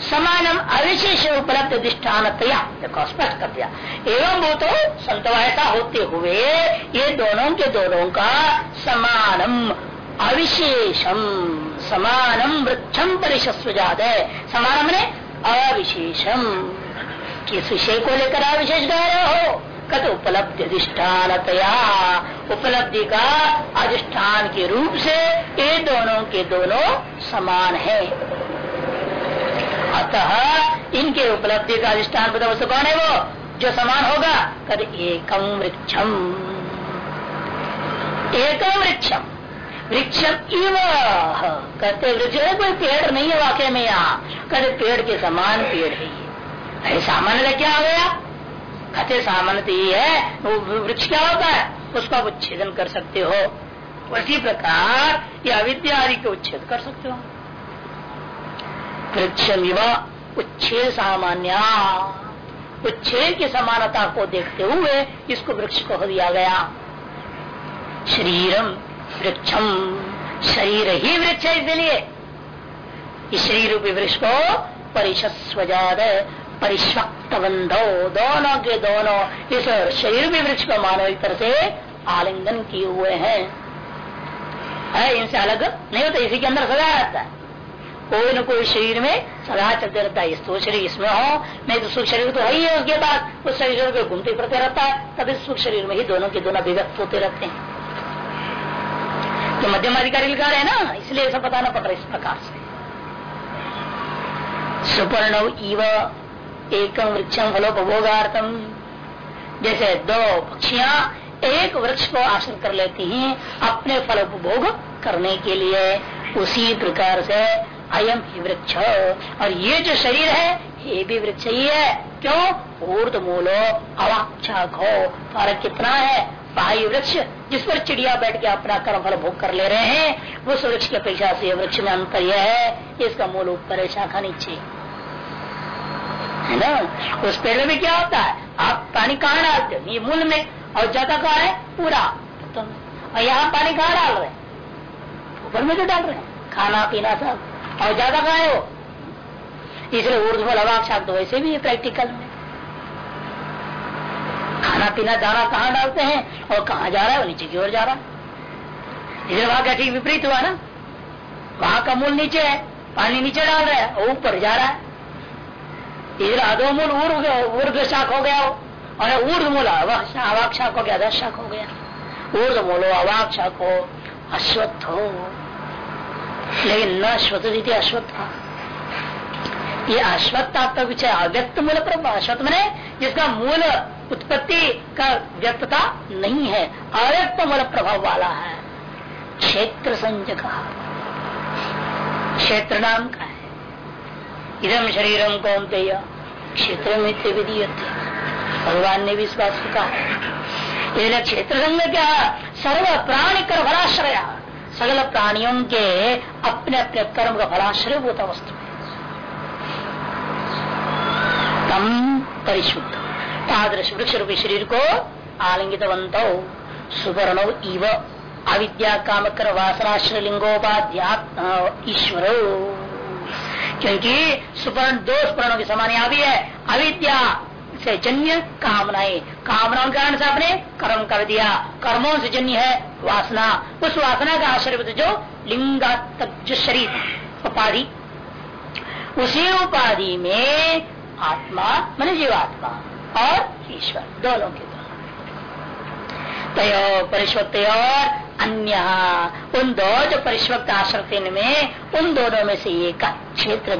समानम अविशेष उपलब्ध अधिष्ठान देखो, स्पष्ट कर दिया। एवं भूतो संतो ऐसा होते हुए ये दोनों के दोनों का समानम अविशेषम, समानम वृक्षम परिशस्व जात। समानम ने अविशेषम। किस विषय को लेकर अविशेष कह रहे हो? कत उपलब्धि अधिष्ठान उपलब्धि का अधिष्ठान के रूप से ये दोनों के दोनों समान है। अतः इनके उपलब्धि का अधिष्ठान पता वस्तु कौन है वो। जो समान होगा, कद एकम वृक्षम। एकम वृक्षम। वृक्षम इव। कहते वृक्ष कोई पेड़ नहीं है वाकई में यहाँ। कहते पेड़ के समान पेड़ है। ये सामान्य क्या हो गया? कहते सामान्य तो ये है, वो वृक्ष क्या होता है? उसको आप उच्छेदन कर सकते हो। उसी प्रकार ये अविद्या आदि के उच्छेद कर सकते हो। वृक्षमिव उच्छेद सामान्य। उच्छेद की समानता को देखते हुए इसको वृक्ष को दिया गया। शरीरम वृक्षम शरीर ही वृक्ष है इसलिए। इस शरीर रूपी वृक्ष को परिशस्वजाद परिश्वक्त बंधो दोनों के दोनों इस शरीर भी वृक्ष को मानव तरह से आलिंगन किए हुए हैं। है, इनसे अलग नहीं होता, इसी के अंदर सदा रहता है। कोई न कोई शरीर में सदा चलते रहता है। तो शरीर इसमें हो, नहीं तो सुख शरीर तो है ही है उसके बाद उस शरीर को घूमते फिरते रहता है तभी सुख शरीर में ही दोनों के दोनों अभिव्यक्त होते रहते हैं। तो मध्यम अधिकारी लिखा है ना, इसलिए ऐसा बताना पड़ रहा है इस प्रकार से। सुपर्ण इव एकम वृक्षम फलोपभोगार्थम जैसे दो पक्षियाँ एक वृक्ष को आश्रय कर लेती हैं अपने फल उपभोग करने के लिए। उसी प्रकार से अयम ही वृक्ष। और ये जो शरीर है, ये भी वृक्ष ही है। क्यों? ऊर्द मूलो अवाक्षाखो फ़र्क कितना है? बाह्य वृक्ष, जिस पर चिड़िया बैठ के अपना कर्म फल भोग कर ले रहे हैं, उस वृक्ष की अपेक्षा से वृक्ष में अंतर यह है। इसका मूल ऊपर है शाखा नीचे। है ना? उस पेड़ में क्या होता है? आप पानी कहाँ डालते हो? ये मूल में। और जाता कहा है? पूरा। तो और यहाँ पानी कहाँ डाल रहे ऊपर में तो डाल रहे हैं। खाना, पीना सब। और ज़्यादा कहा है वो? इसलिए ऊर्ध फल अवाक्षाक तो वैसे भी है प्रैक्टिकल में खाना, पीना, दाना कहाँ डालते हैं? और कहाँ जा रहा है? नीचे की ओर जा रहा है। इसलिए वहाँ का ठीक विपरीत हुआ ना? वहाँ का मूल नीचे है। पानी नीचे डाल रहा है और ऊपर जा रहा है। इधर अधो मूल ऊर्ध शाख हो गया हो और ऊर्ध मूल अवाक शाख हो गया अधर शाख हो गया। ऊर्ध मूलो अवाक शाख हो, अश्वत्थ हो। लेकिन न अश्वत्थ अश्वत्थ ये अश्वत्थ आपका कुछ अव्यक्त मूल अश्वत्थ मैंने जिसका मूल उत्पत्ति का व्यक्तता नहीं है, अव्यक्त मूल प्रभाव वाला है। क्षेत्र संजक क्षेत्र नाम का है। इधम शरीरम कौन क्षेत्र में भगवान ने भी इस बात को कहा। क्षेत्र संग क्या सर्व प्राणी कर फलाश्रय? सगल प्राणियों के अपने अपने कर्म का फलाश्रय होता वस्तु तम परिशुद्ध। तादृश वृक्ष रूपी शरीर को आलिंगित बंत सुवर्ण इव अविद्या काम कर वासनाश्र लिंगोपाध्या ईश्वर। क्योंकि सुपर्ण दो स्पर्णों के समान यहाँ भी है। अविद्या से जन्य कामनाएँ। कामनाओं के कारण से आपने कर्म कर दिया। कर्मों से जन्य है वासना। उस वासना का आश्रय जो लिंगा जो शरीर, उपाधि। उसी उपाधि में आत्मा मन जीवात्मा और ईश्वर, दोनों के तय परिश्वक्त और अन्य। उन दो जो परिश्वक्त आश्रित में उन दोनों में से एक क्षेत्र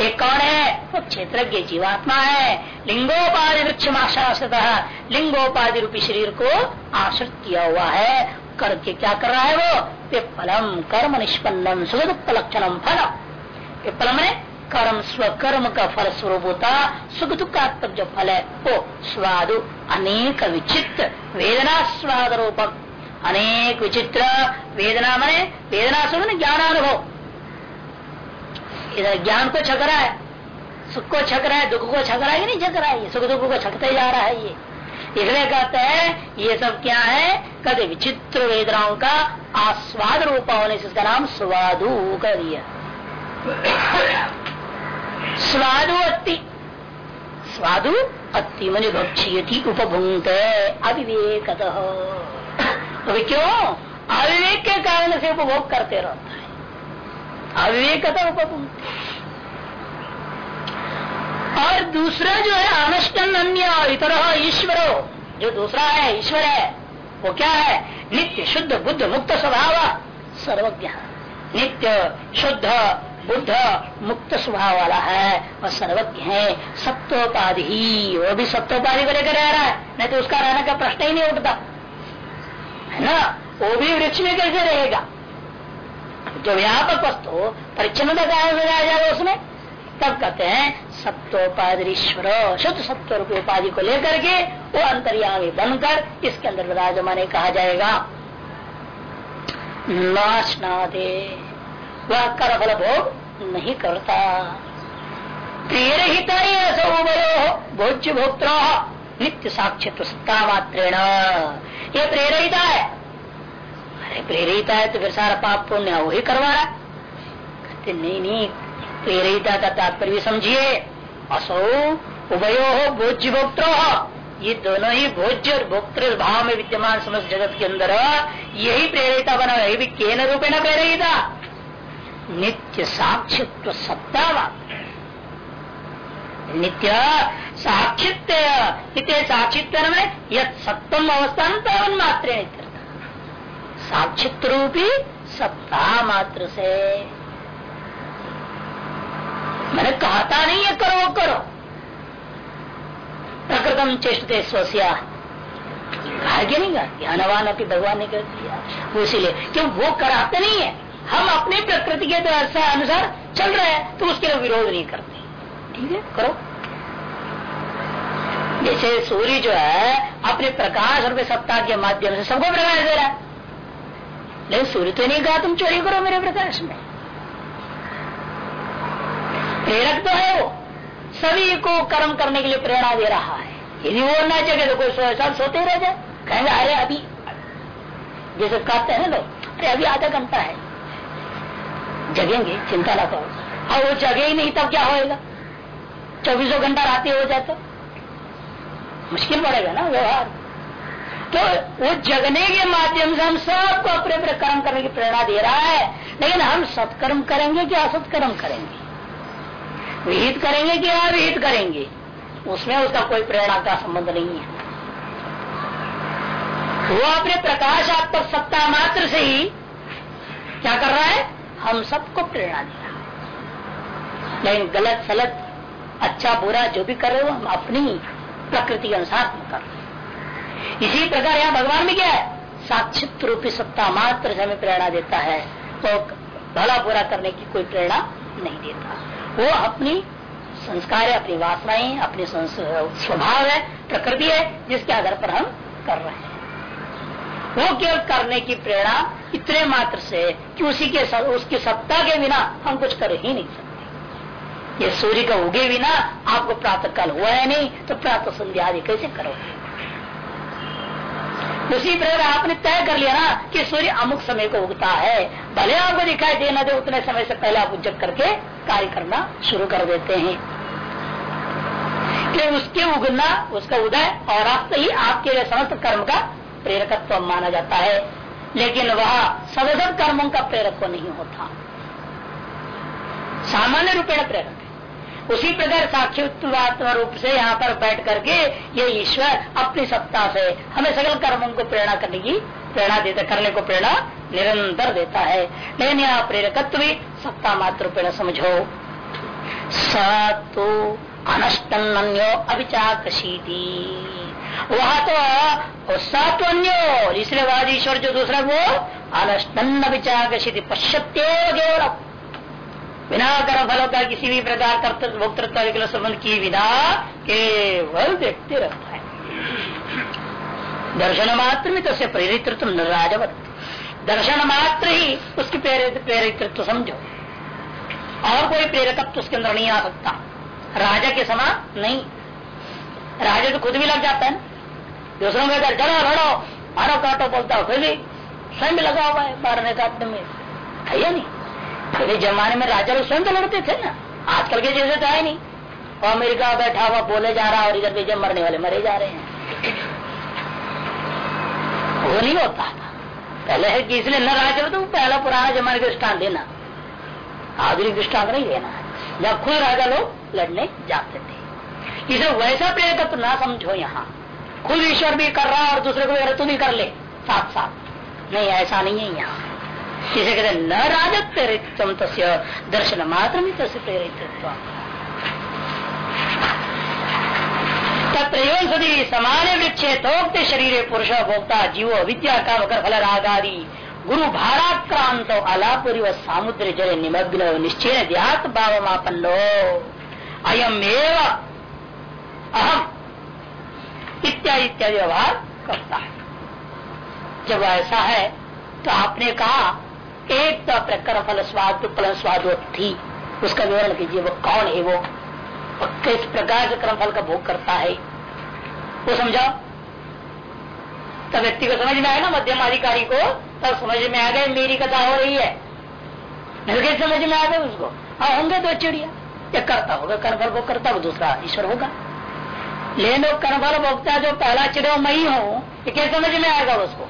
एक कौन है? वो क्षेत्रज्ञ जीवात्मा है। लिंगोपाधि वृक्ष आश्रित लिंगोपाधि रूपी शरीर को आश्रित किया हुआ है। करके क्या कर रहा है वो? फलम कर्म निष्पन्नम, सुख लक्षणम फल मैंने कर्म स्वकर्म का फल स्वरूप होता, सुख दुखात्मक जो फल है, वो स्वादु, अनेक विचित्र वेदना स्वाद रूपक। अनेक विचित्र, वेदना मने, वेदना सुख ज्ञान अनुभव इधर ज्ञान को छक रहा है, सुख को छक रहा है, दुख को छक रहा है नहीं छक रहा है, ये सुख दुख को छकते जा रहा है ये। इसलिए कहते हैं, ये सब क्या है? कहते विचित्र वेदनाओं का आस्वाद रूपा होने से इसका नाम स्वादु कर दिया। स्वादु अति स्वादु अति मन भक्षी उपभुंग अविवेक अभी क्यों? अविवेक के कारण से उपभोग करते रहता है। अविवेक उपभुंग और दूसरा जो है अनष्टन अन्य इतर ईश्वर। जो दूसरा है, ईश्वर है, वो क्या है? नित्य शुद्ध बुद्ध मुक्त स्वभाव। सर्वज्ञ। नित्य शुद्ध बुद्ध मुक्त स्वभाव वाला है वह सर्वज्ञ है। सत्योपाधि वो भी सत्योपाधि को लेकर रह रहा है। नहीं तो उसका रहने का प्रश्न ही नहीं उठता। है ना? वो भी वृक्ष में कैसे रहेगा? जो व्यापक वस्तु परिच्छनता का जाएगा उसमें? तब कहते हैं, सत्वोपाधि शुद्ध सत्व रूप उपाधि को लेकर के वो अंतर्यामी बनकर इसके अंदर विराजमाने कहा जाएगा। नाशनादे वह कर फल भोग नहीं करता प्रेरहित भोज्य भोक्ता नित्य साक्षित्व सत्ता मात्रेण ये प्रेरित है। अरे प्रेरित है तो फिर सारा पाप पुण्य वही करवा रहा कहते, नहीं नहीं प्रेरिता का तात्पर्य समझिए। असो उभयो हो भोज्य भोक्त्र ये दोनों ही भोज्य और भोक्तृ भाव में विद्यमान समस्त जगत के अंदर यही प्रेरिता बना, यही भी केन रूपे न प्रेरिता नित्य साक्षित्व सत्ता नित्य साक्षित्व नित्य साक्षित्व में यह सत्तम अवस्था मात्र साक्षित्व रूपी सत्ता मात्र से। मैंने कहता नहीं है, करो करो। प्रकृतम चेष्टते स्वसिया। कहा नहीं कहा? ज्ञानवान अपनी भगवान ने कर दिया वो इसीलिए, क्यों वो कराते नहीं है? हम अपने प्रकृति के अनुसार चल रहे हैं तो उसके लिए विरोध नहीं करते। ठीक है? करो। जैसे सूर्य जो है अपने प्रकाश और सत्ता के माध्यम से सबको प्रकाश दे रहा है। लेकिन सूर्य तो नहीं कहा तुम चोरी करो मेरे प्रकाश में। प्रेरक तो है वो। सभी को कर्म करने के लिए प्रेरणा दे रहा है। यदि वो ना जगे तो कोई सो, सोते रह जाए। कहेंगे अरे अभी जैसे कहते हैं ना लोग अरे अभी आधा घंटा है। जगेंगे, चिंता ना करो। और वो जगे ही नहीं, तब क्या होएगा? चौबीसों घंटा रात हो जाए तो? मुश्किल पड़ेगा ना व्यवहार। तो वो जगने के माध्यम से हम सबको अपने अपने कर्म करने की प्रेरणा दे रहा है। लेकिन हम सत्कर्म करेंगे कि असत्कर्म करेंगे? विहित करेंगे कि अविहित करेंगे? उसमें उसका कोई प्रेरणा का संबंध नहीं है। वो अपने प्रकाशात्मक सत्ता मात्र से ही क्या कर रहा है? हम सबको प्रेरणा दे रहा लेकिन गलत, सलत अच्छा बुरा, जो भी कर रहे हो, हम अपनी प्रकृति के अनुसार कर रहे इसी प्रकार यहाँ भगवान में क्या है? साक्षित रूपी सत्ता मात्र से हमें प्रेरणा देता है। तो भला बुरा करने की कोई प्रेरणा नहीं देता। वो अपनी संस्कार है, अपनी वासनाएँ अपनी स्वभाव है, प्रकृति है, जिसके आधार पर हम कर रहे हैं। वो केवल करने की प्रेरणा इतने मात्र से कि उसी के उसकी सत्ता के बिना हम कुछ कर ही नहीं सकते। ये सूर्य का उगे बिना आपको प्रातः काल हुआ है नहीं तो प्रातः संध्या आदि कैसे करोगे? उसी प्रकार आपने तय कर लिया ना कि सूर्य अमुक समय को उगता है। भले आपको दिखाई देना दे, उतने समय से पहले आप उज्जत करके कार्य करना शुरू कर देते हैं। कि उसके उगना, उसका उदय और आप ही आपके समस्त कर्म का प्रेरकत्व माना जाता है। लेकिन वह सदसद कर्मों का प्रेरक नहीं होता। सामान्य रूपेण प्रेरक है। उसी प्रकार साक्षित्वात्म रूप से यहाँ पर बैठ करके ये ईश्वर अपनी सत्ता से हमें सकल कर्मों को प्रेरणा करने की प्रेरणा देता, करने को प्रेरणा निरंतर देता है। लेकिन यहाँ प्रेरकत्व भी सत्ता मात्र रूपेण समझो। सो अनष्टन्यो अभिचाकशीति वह तो सत्वन्यो, इसलिए वाद ईश्वर जो दूसरा वो अनष्टन अभिचाकशीति पश्चित्यो केवल बिना कर्म फलों का किसी भी प्रकार कर्तव्य भोक्तृत्व के संबंध की विधा केवल देखते रहता है। दर्शन मात्र में तो उसे प्रेरितृत्व राजवत दर्शन मात्र ही उसकी प्रेरितृत्व समझो। और कोई प्रेरकत्व उसके अंदर नहीं आ सकता। राजा के समान नहीं। राजा तो खुद भी लग जाता है ना। दूसरों के घर चलो लड़ो मारो, काटो, बोलता हो, फिर भी स्वयं भी लगा हुआ है मारने काटने में। है या नहीं? पहले जमाने में राजा लोग स्वयं तो लड़ते थे ना। आजकल के जैसे तो है नहीं। और अमेरिका बैठा हुआ, बोले जा रहा और इधर जब मरने वाले मरे जा रहे हैं। वो नहीं होता पहले है कि इसलिए न राजा तो पहला पुराना जमाने का दृष्टान देना। आधुनिक दृष्टांत नहीं देना। जब खुद राजा लोग लड़ने जाते थे। इसे वैसा प्रेरक तो ना समझो यहाँ। खुद ईश्वर भी कर रहा और दूसरे को भी तू भी कर ले साथ साथ नहीं, ऐसा नहीं है यहाँ। इसे कहते न राजत प्रेरित दर्शन मात्र में तस्य प्रेरित सदी, समान वृक्षे तोक्त शरीर पुरुष, भोक्ता जीव, विद्या, काम कर फल रागादि गुरु भाराक्रांत, अलापुरी व सामुद्र जल निमग्न निश्चय देहात भाव मापन्नो अयम अहम इत्यादि इत्यादि व्यवहार करता है। जब ऐसा है तो आपने कहा, एक तो प्रकर फल स्वाद फल स्वाद थी। उसका विवरण कीजिए, वो कौन है वो? और किस प्रकार से कर्म फल का भोग करता है? वो समझाओ। तब व्यक्ति को समझ में आया ना, मध्यम अधिकारी को, तब समझ में आ गए मेरी कथा हो रही है। नहीं समझ में आ गए उसको। हाँ होंगे तो चिड़िया। या करता होगा कर्मफल भोग करता, वो दूसरा ईश्वर होगा। लेकिन वो कर्मफल भोगता जो पहला चिड़ो मैं ही ये कैसे समझ में आएगा उसको?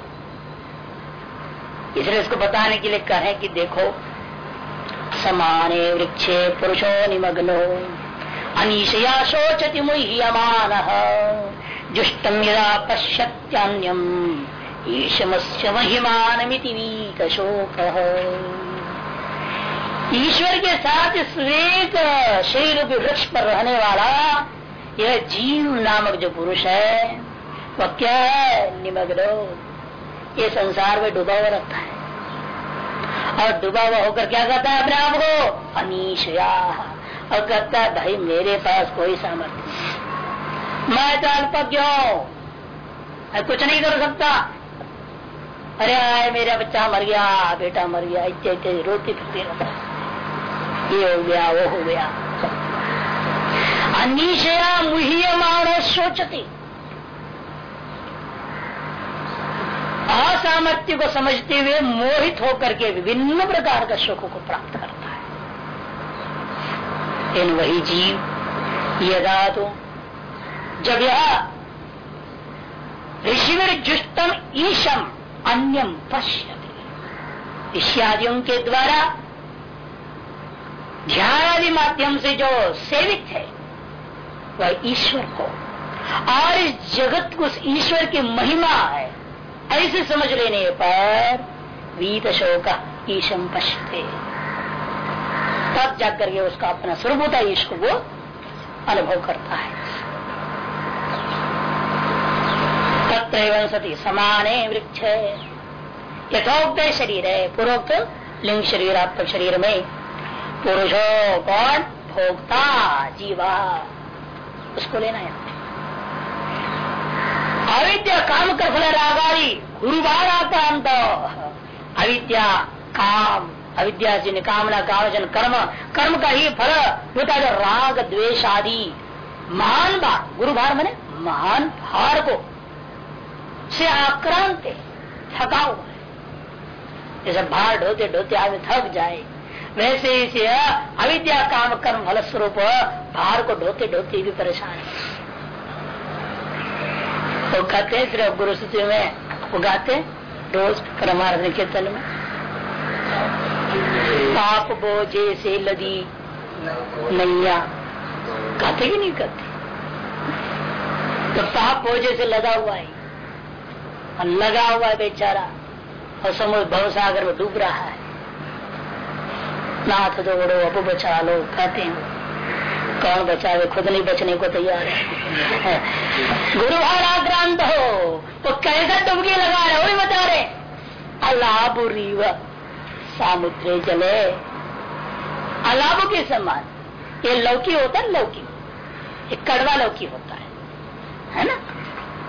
इसलिए इसको बताने के लिए कहे कि देखो, समाने वृक्षे पुरुषो निमग्नो, अनिशया शोचति मुह्यमान जुष्टम यदा पश्यत्यन्यम, ईशमस्य महिमानमिति शोक ईश्वर के साथ स्वेक शरीर वृक्ष पर रहने वाला यह जीव नामक जो पुरुष है, वह क्या है? निमग्न ये संसार में डूबा हुआ रहता है। और डूबा हुआ होकर क्या कहता है अपने आप को? अनिशया और कहता है, भाई, मेरे पास कोई सामर्थ्य मैं तो अल्पज्ञ मैं कुछ नहीं कर सकता। अरे आए, मेरा बच्चा मर गया, बेटा मर गया इतने रोती फिरती रहता ये हो गया, वो हो गया। अनिशया मुह्यमान सोचती असामर्थ्य को समझते हुए मोहित होकर के विभिन्न प्रकार का सुखों को प्राप्त करता है। इन वही जीव, यदा तो जब यह ऋषिवर जुष्टम ईशम अन्यम पश्य इत्यादियों के द्वारा ध्यान आदि माध्यम से जो सेवित है वह ईश्वर को। और इस जगत को ईश्वर की महिमा है। ऐसे समझ लेने पर वीत शोक ईशम पश्यते। तब जाकर के उसका अपना स्वरूप ईश को वो अनुभव करता है। सती समाने वृक्ष। यथोक्त शरीर है पूर्वोक्त लिंग शरीर शरीरात्मक शरीर में पुरुषो कौन भोक्ता जीवा। उसको लेना है। अविद्या काम कर फल रागारी गुरुवार आता अंत अविद्या काम, अविद्या से निकामना कामजन कर्म कर्म का ही फल, होता है राग, द्वेष आदि। महान भार गुरु भार मने महान भार को। से आक्रांत थका हुआ जैसे भार ढोते ढोते आदमी थक जाए। वैसे इसे अविद्या काम कर्म फल स्वरूप भार को ढोते ढोते भी परेशान है। तो कहते हैं सिर्फ़ गुरु सूत्र में वो गाते रोज कीर्तन में। पाप बोझे से लदी, नैया। कहते कि नहीं कहते? तो पाप बोझे से लगा हुआ है। और लगा हुआ है बेचारा, और समुद्र भवसागर में डूब रहा है। नाथ दौड़ो, अब बचा लो, कहते हैं। कौन बचावे? खुद नहीं बचने को तैयार है। गुरु आक्रांत हो तो कैसे डुबकी लगा रहे वही बता रहे। अलाभ रीव सामुद्रे जले। अलाभ के समान। ये लौकी होता है लौकी। ये कड़वा लौकी होता है। है ना?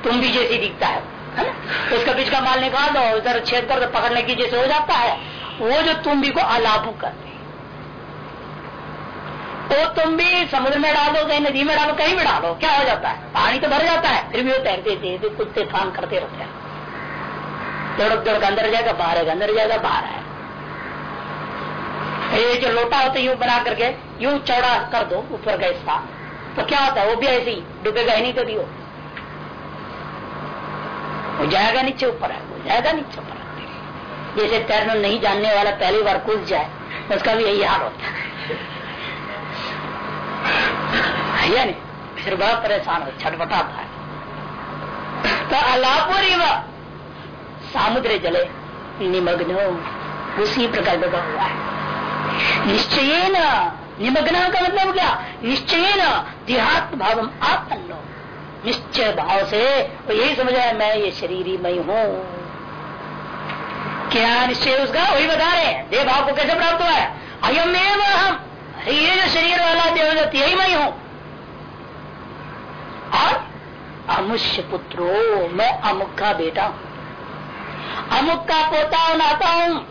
तुम भी जैसी दिखता है। है ना? उसका बीच का माल निकाल दो, उधर छेद कर दो, पकड़ने की जैसे हो जाता है। वो जो तुम भी को अलाभू करते तो तुम भी समुद्र में डालो कहीं नदी में डालो, कहीं भी डालो, क्या हो जाता है? पानी तो भर जाता है, फिर भी वो तैरते थे कुत्ते फान करते रहते हैं। दौड़ दौड़ अंदर जाएगा, बाहर है अंदर जाएगा, बाहर है ये जो लोटा होता है, यूँ बना करके, यूँ चौड़ा कर दो, ऊपर का हिस्सा। तो क्या होता है? वो भी ऐसे ही, डूबेगा ही नहीं कभी वो। वो जाएगा नीचे ऊपर है वो जाएगा नीचे ऊपर। जैसे तैरना नहीं जानने वाला पहली बार कूद जाए, उसका भी यही हाल होता है। है नहीं फिर बड़ा परेशान हो छटपटाता है तो अलापुरी व सामुद्र जले, निमग्न उसी प्रकार बगा हुआ है। निश्चय न, निमग्न का मतलब क्या? निश्चय न, देहात्म भाव आत्मनो निश्चय भाव से, वो यही समझ है, मैं ये शरीर ही मैं हूँ। क्या निश्चय उसका? वही बता रहे हैं। देह भाव को कैसे प्राप्त हुआ है? अयम एवं हम ये जो शरीर वाला देवदत्त यही मैं हूँ। और अमुष्य पुत्रो, मैं अमुक का बेटा हूँ। अमुक का पोता नाता हूँ।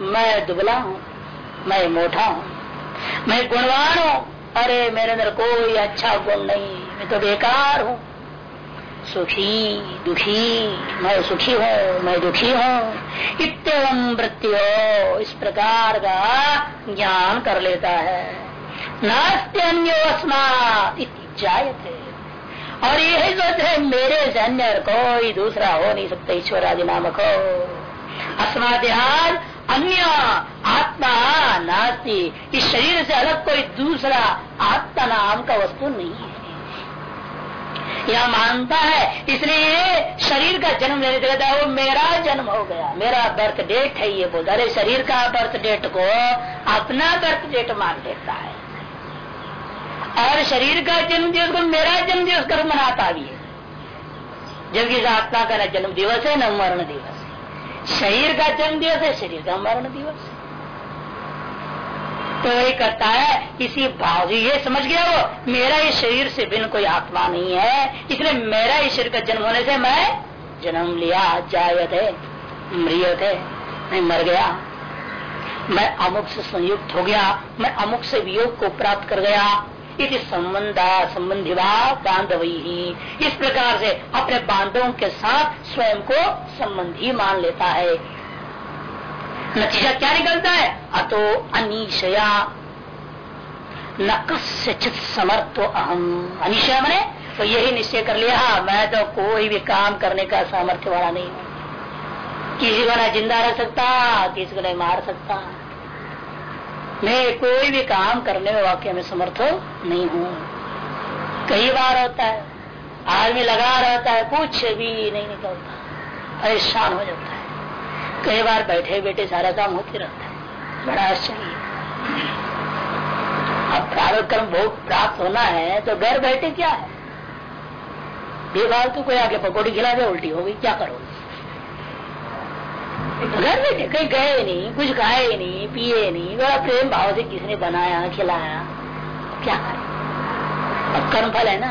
मैं दुबला हूँ, मैं मोटा हूँ, मैं गुणवान हूँ। अरे, मेरे अंदर कोई अच्छा गुण नहीं, मैं तो बेकार हूँ। सुखी, दुखी, मैं सुखी हूँ, मैं दुखी हूँ। इतम मृत्यु इस प्रकार का ज्ञान कर लेता है। नास्ते अन्य जायते। और यही सोच है, मेरे से अन्य कोई दूसरा हो नहीं सकता ईश्वर आदि नामक हो। अस्मादेहार अन्य आत्मा नास्ती। इस शरीर से अलग कोई दूसरा आत्मा नाम का वस्तु नहीं है। यह मानता है, इसलिए शरीर का जन्म लेने है वो मेरा जन्म हो गया, मेरा बर्थ डेट है ये बोलता अरे, शरीर का बर्थ डेट को अपना बर्थ डेट मान लेता है। और शरीर का जन्म दिवस को मेरा जन्म दिवस कर मनाता भी है। जबकि इस आत्मा का न जन्म दिवस है, न मरण दिवस शरीर का जन्म दिवस है, शरीर का मरण दिवस तो वही करता है, इसी भाव ये समझ गया वो, मेरा ये शरीर से बिन कोई आत्मा नहीं है, इसलिए मेरा इस शरीर का जन्म होने से मैं जन्म लिया, जायत है, मृत है, मैं मर गया। मैं अमुक से संयुक्त हो गया, मैं अमुक से वियोग को प्राप्त कर गया। इस संबंधा संबंधी बांधव। ही इस प्रकार से अपने बांधवों के साथ स्वयं को संबंधी मान लेता है। नतीजा क्या निकलता है? अतो अनिशया। न कस्यचित समर्थ अहम। अनिशय मैंने? तो यही निश्चय कर लिया। हाँ, मैं तो कोई भी काम करने का सामर्थ्य वाला नहीं किसी को ना ज़िंदा रह सकता किसी को नहीं मार सकता। मैं कोई भी काम करने में वाक्य में समर्थ नहीं हूँ। कई बार होता है, आदमी लगा रहता है, कुछ भी नहीं निकलता, परेशान हो जाता है। कई बार बैठे बैठे सारा काम होते रहता है। बड़ा आश्चर्य। अब प्रारंभ कर्म भोग प्राप्त होना है तो घर बैठे क्या है? बेफालतू कोई आगे पकौड़ी खिला दे, उल्टी हो गई, क्या करोगे? घर बैठे कहीं गए नहीं कुछ खाए नहीं पिए नहीं बड़ा प्रेम भाव से किसने बनाया खिलाया? क्या अब कर्म फल है ना।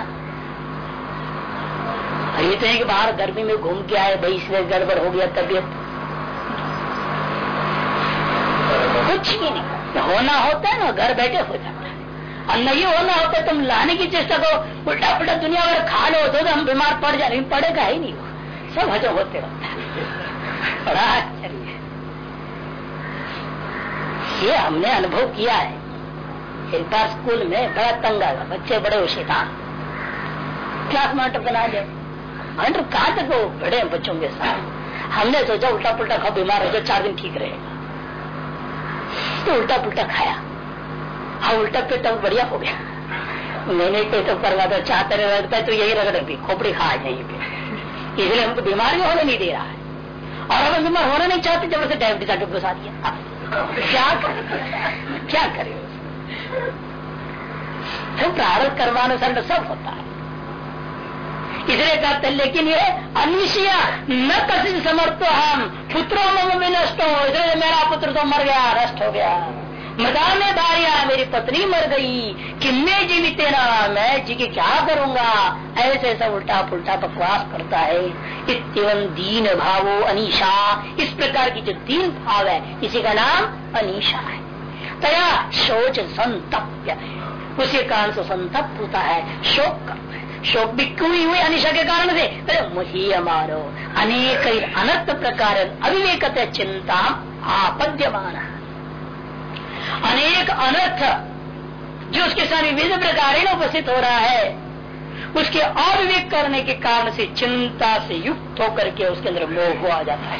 ये तो है कि बाहर गर्मी में घूम के आए भाई इसलिए गड़बड़ हो गया तबियत। कुछ भी नहीं। होना होता है ना घर बैठे हो जाता है। और नहीं होना होता तुम लाने की चेष्टा करो उल्टा पुल्टा दुनिया भर खा लो तो, हम बीमार पड़ जा रहे पड़ेगा ही नहीं। सब हजम होते रहता है। बड़ा आश्चर्य ये हमने अनुभव किया है। एक बार स्कूल में बड़ा तंग आया, बच्चे बड़े था क्लास में बना जाए अंडर कहा तक वो बड़े हैं बच्चों के साथ? हमने सोचा उल्टा पुल्टा खा बीमार हो जाए चार दिन ठीक रहेगा। तो उल्टा पुल्टा खाया। हाँ उल्टा पेट बढ़िया हो गया। मैंने पेट करवा तो चाहते रखता है तो यही रगड़ दी, खोपड़ी खा, यहीं पे। इसलिए हमको बीमार होने नहीं दे रहा है। और अगर बीमार होना नहीं चाहते, जब से डायबिटीज़ आके घुसा दिया। क्या करे? क्या करे? तो प्रारंभ कर्मानुसार सब होता है। इसलिए कहते हैं, लेकिन ये अनिशिया न कसिन समर्थ हम, पुत्रों में नष्ट हो, इसलिए मेरा पुत्र तो मर गया, नष्ट हो गया। मृदा में भारिया मेरी पत्नी मर गई। कि मैं जीवित ना मैं जी के क्या करूँगा? ऐसे ऐसा उल्टा पुल्टा बकवास करता है। इतवन दीन भावो अनिशा। इस प्रकार की जो दीन भाव है, इसी का नाम अनिशा है। तया शोच संतप्य। उसी कारण से संतप्त होता है, शोक करता है। शोक भी क्यों हुए अनिशा के कारण से? अरे मुही अमारो अनेक अनर्थ प्रकार अविवेक चिंता आपद्यमान अनेक अनर्थ जो उसके साथ विविध प्रकार उपस्थित हो रहा है, उसके अविवेक करने के कारण से चिंता से युक्त होकर के उसके अंदर मोह आ जाता है।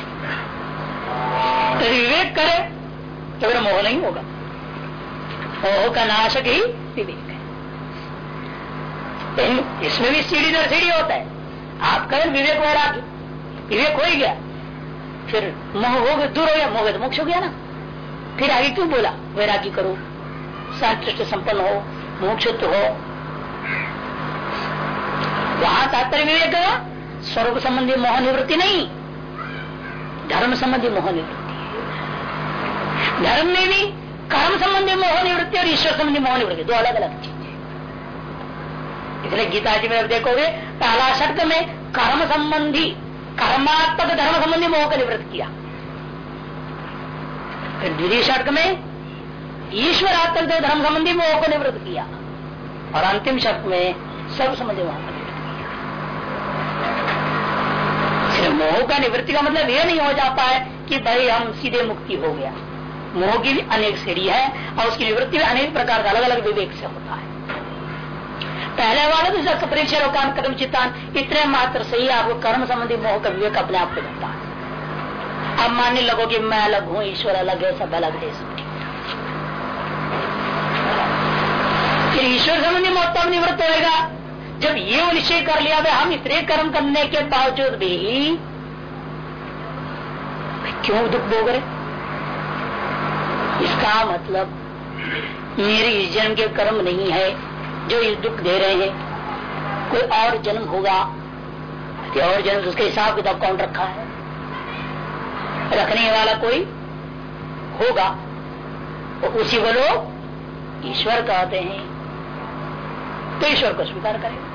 तो विवेक करे तो फिर मोह नहीं होगा। मोह का नाशक ही विवेक है। इसमें भी सीढ़ी दर सीढ़ी होता है। आप कहें विवेक वैराग्य। विवेक हो ही गया। फिर मोह हो गया, दूर हो गया, मोह तो मोक्ष हो गया ना। फिर आगे क्यों बोला? वैराग्य करो? संतुष्ट संपन्न हो मोक्षित हो। वहाँ तात्पर्य विवेक स्वरूप संबंधी मोह निवृत्ति नहीं, धर्म संबंधी मोह निवृत्ति धर्म में भी कर्म संबंधी मोह निवृत्ति और ईश्वर संबंधी मोह निवृत्ति दो अलग अलग चीज़ इसलिए गीता जी में आप देखोगे, पहला शब्द में कर्म संबंधी, कर्मात्मक धर्म संबंधी मोह का निवृत्त किया। फिर द्वितीय में ईश्वर आत्मक धर्म संबंधी मोह को निवृत्त किया। और अंतिम शब्द में सर्व संबंधी मोह मोह का निवृत्ति का मतलब यह नहीं हो जाता है कि भाई हम सीधे मुक्ति हो गया। मोह की भी अनेक सीढ़ी है और उसकी निवृत्ति भी अनेक प्रकार का अलग अलग विवेक से होता है। पहले वाले तो परीक्षा रोकान कर्म चितान इतने मात्र से ही आपको कर्म संबंधी मोह का विवेक अपने आप को जाता है। अब मानने लगो कि मैं अलग हूँ, ईश्वर अलग है, सब अलग है फिर ईश्वर संबंधी मोह तब निवृत्त होगा जब ये निश्चय कर लिया भाई हम इतने कर्म करने के बावजूद भी क्यों दुख भोग रहे? इसका मतलब मेरे इस जन्म के कर्म नहीं है, जो ये दुख दे रहे हैं। कोई और जन्म होगा और जन्म उसके हिसाब किताब कौन रखा है? रखने वाला कोई होगा तो उसी को लोग ईश्वर कहते हैं। तो ईश्वर को स्वीकार करेगा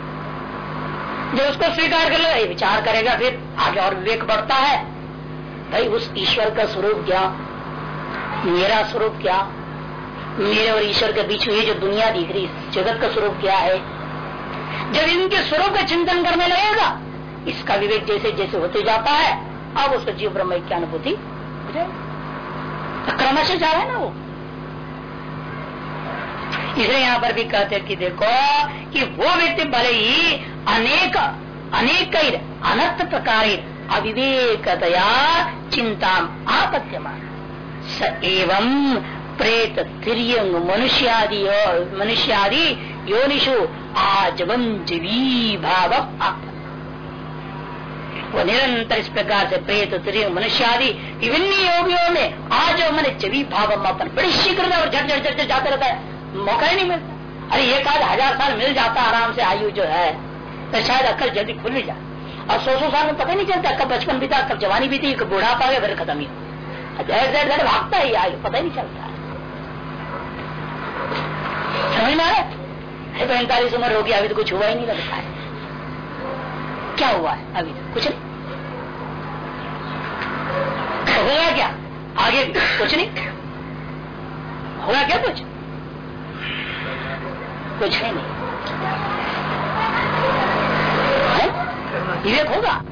जब उसको स्वीकार कर लेगा विचार करेगा, फिर आगे और विवेक बढ़ता है। भाई, उस ईश्वर का स्वरूप क्या? मेरा स्वरूप क्या? मेरे और ईश्वर के बीच ये जो दुनिया दिख रही, जगत का स्वरूप क्या है? जब इनके स्वरूप का चिंतन करने लगेगा, इसका विवेक जैसे जैसे होते जाता है। अब उसका जीव ब्रह्म की अनुभूति क्रमश जा रहा है ना वो। इसलिए यहाँ पर भी कहते कि देखो कि वो व्यक्ति भले ही अनेक अनेक अनर्थ प्रकार अविवेकतया चिंता आपत्यमान स एवं प्रेत तिरंग मनुष्यादि मनुष्यादि योनिषु आजवन जीवी भाव वो निरंतर इस प्रकार से प्रेत मनुष्य आदि विभिन्न योगियों में आज मैंने जवी भाव अपन बड़ी शीघ्र और झट झट झट जाते रहता है। मौका ही नहीं मिलता। अरे एक आध हज़ार साल मिल जाता आराम से, आयु जो है तो शायद अक्ल जल्दी खुल ही जाए। और सौ सौ साल में पता नहीं चलता, कब बचपन बीता, कब जवानी बीती, कब बुढ़ापा गया फिर खत्म ही भागता ही आयु, पता ही नहीं चलता। समझ में है? पैंतालीस उम्र होगी, अभी तो कुछ हुआ ही नहीं लगता है क्या हुआ है? अभी कुछ नहीं। तो होगा क्या? आगे कुछ नहीं। होगा क्या कुछ? कुछ है? नहीं विवेक होगा।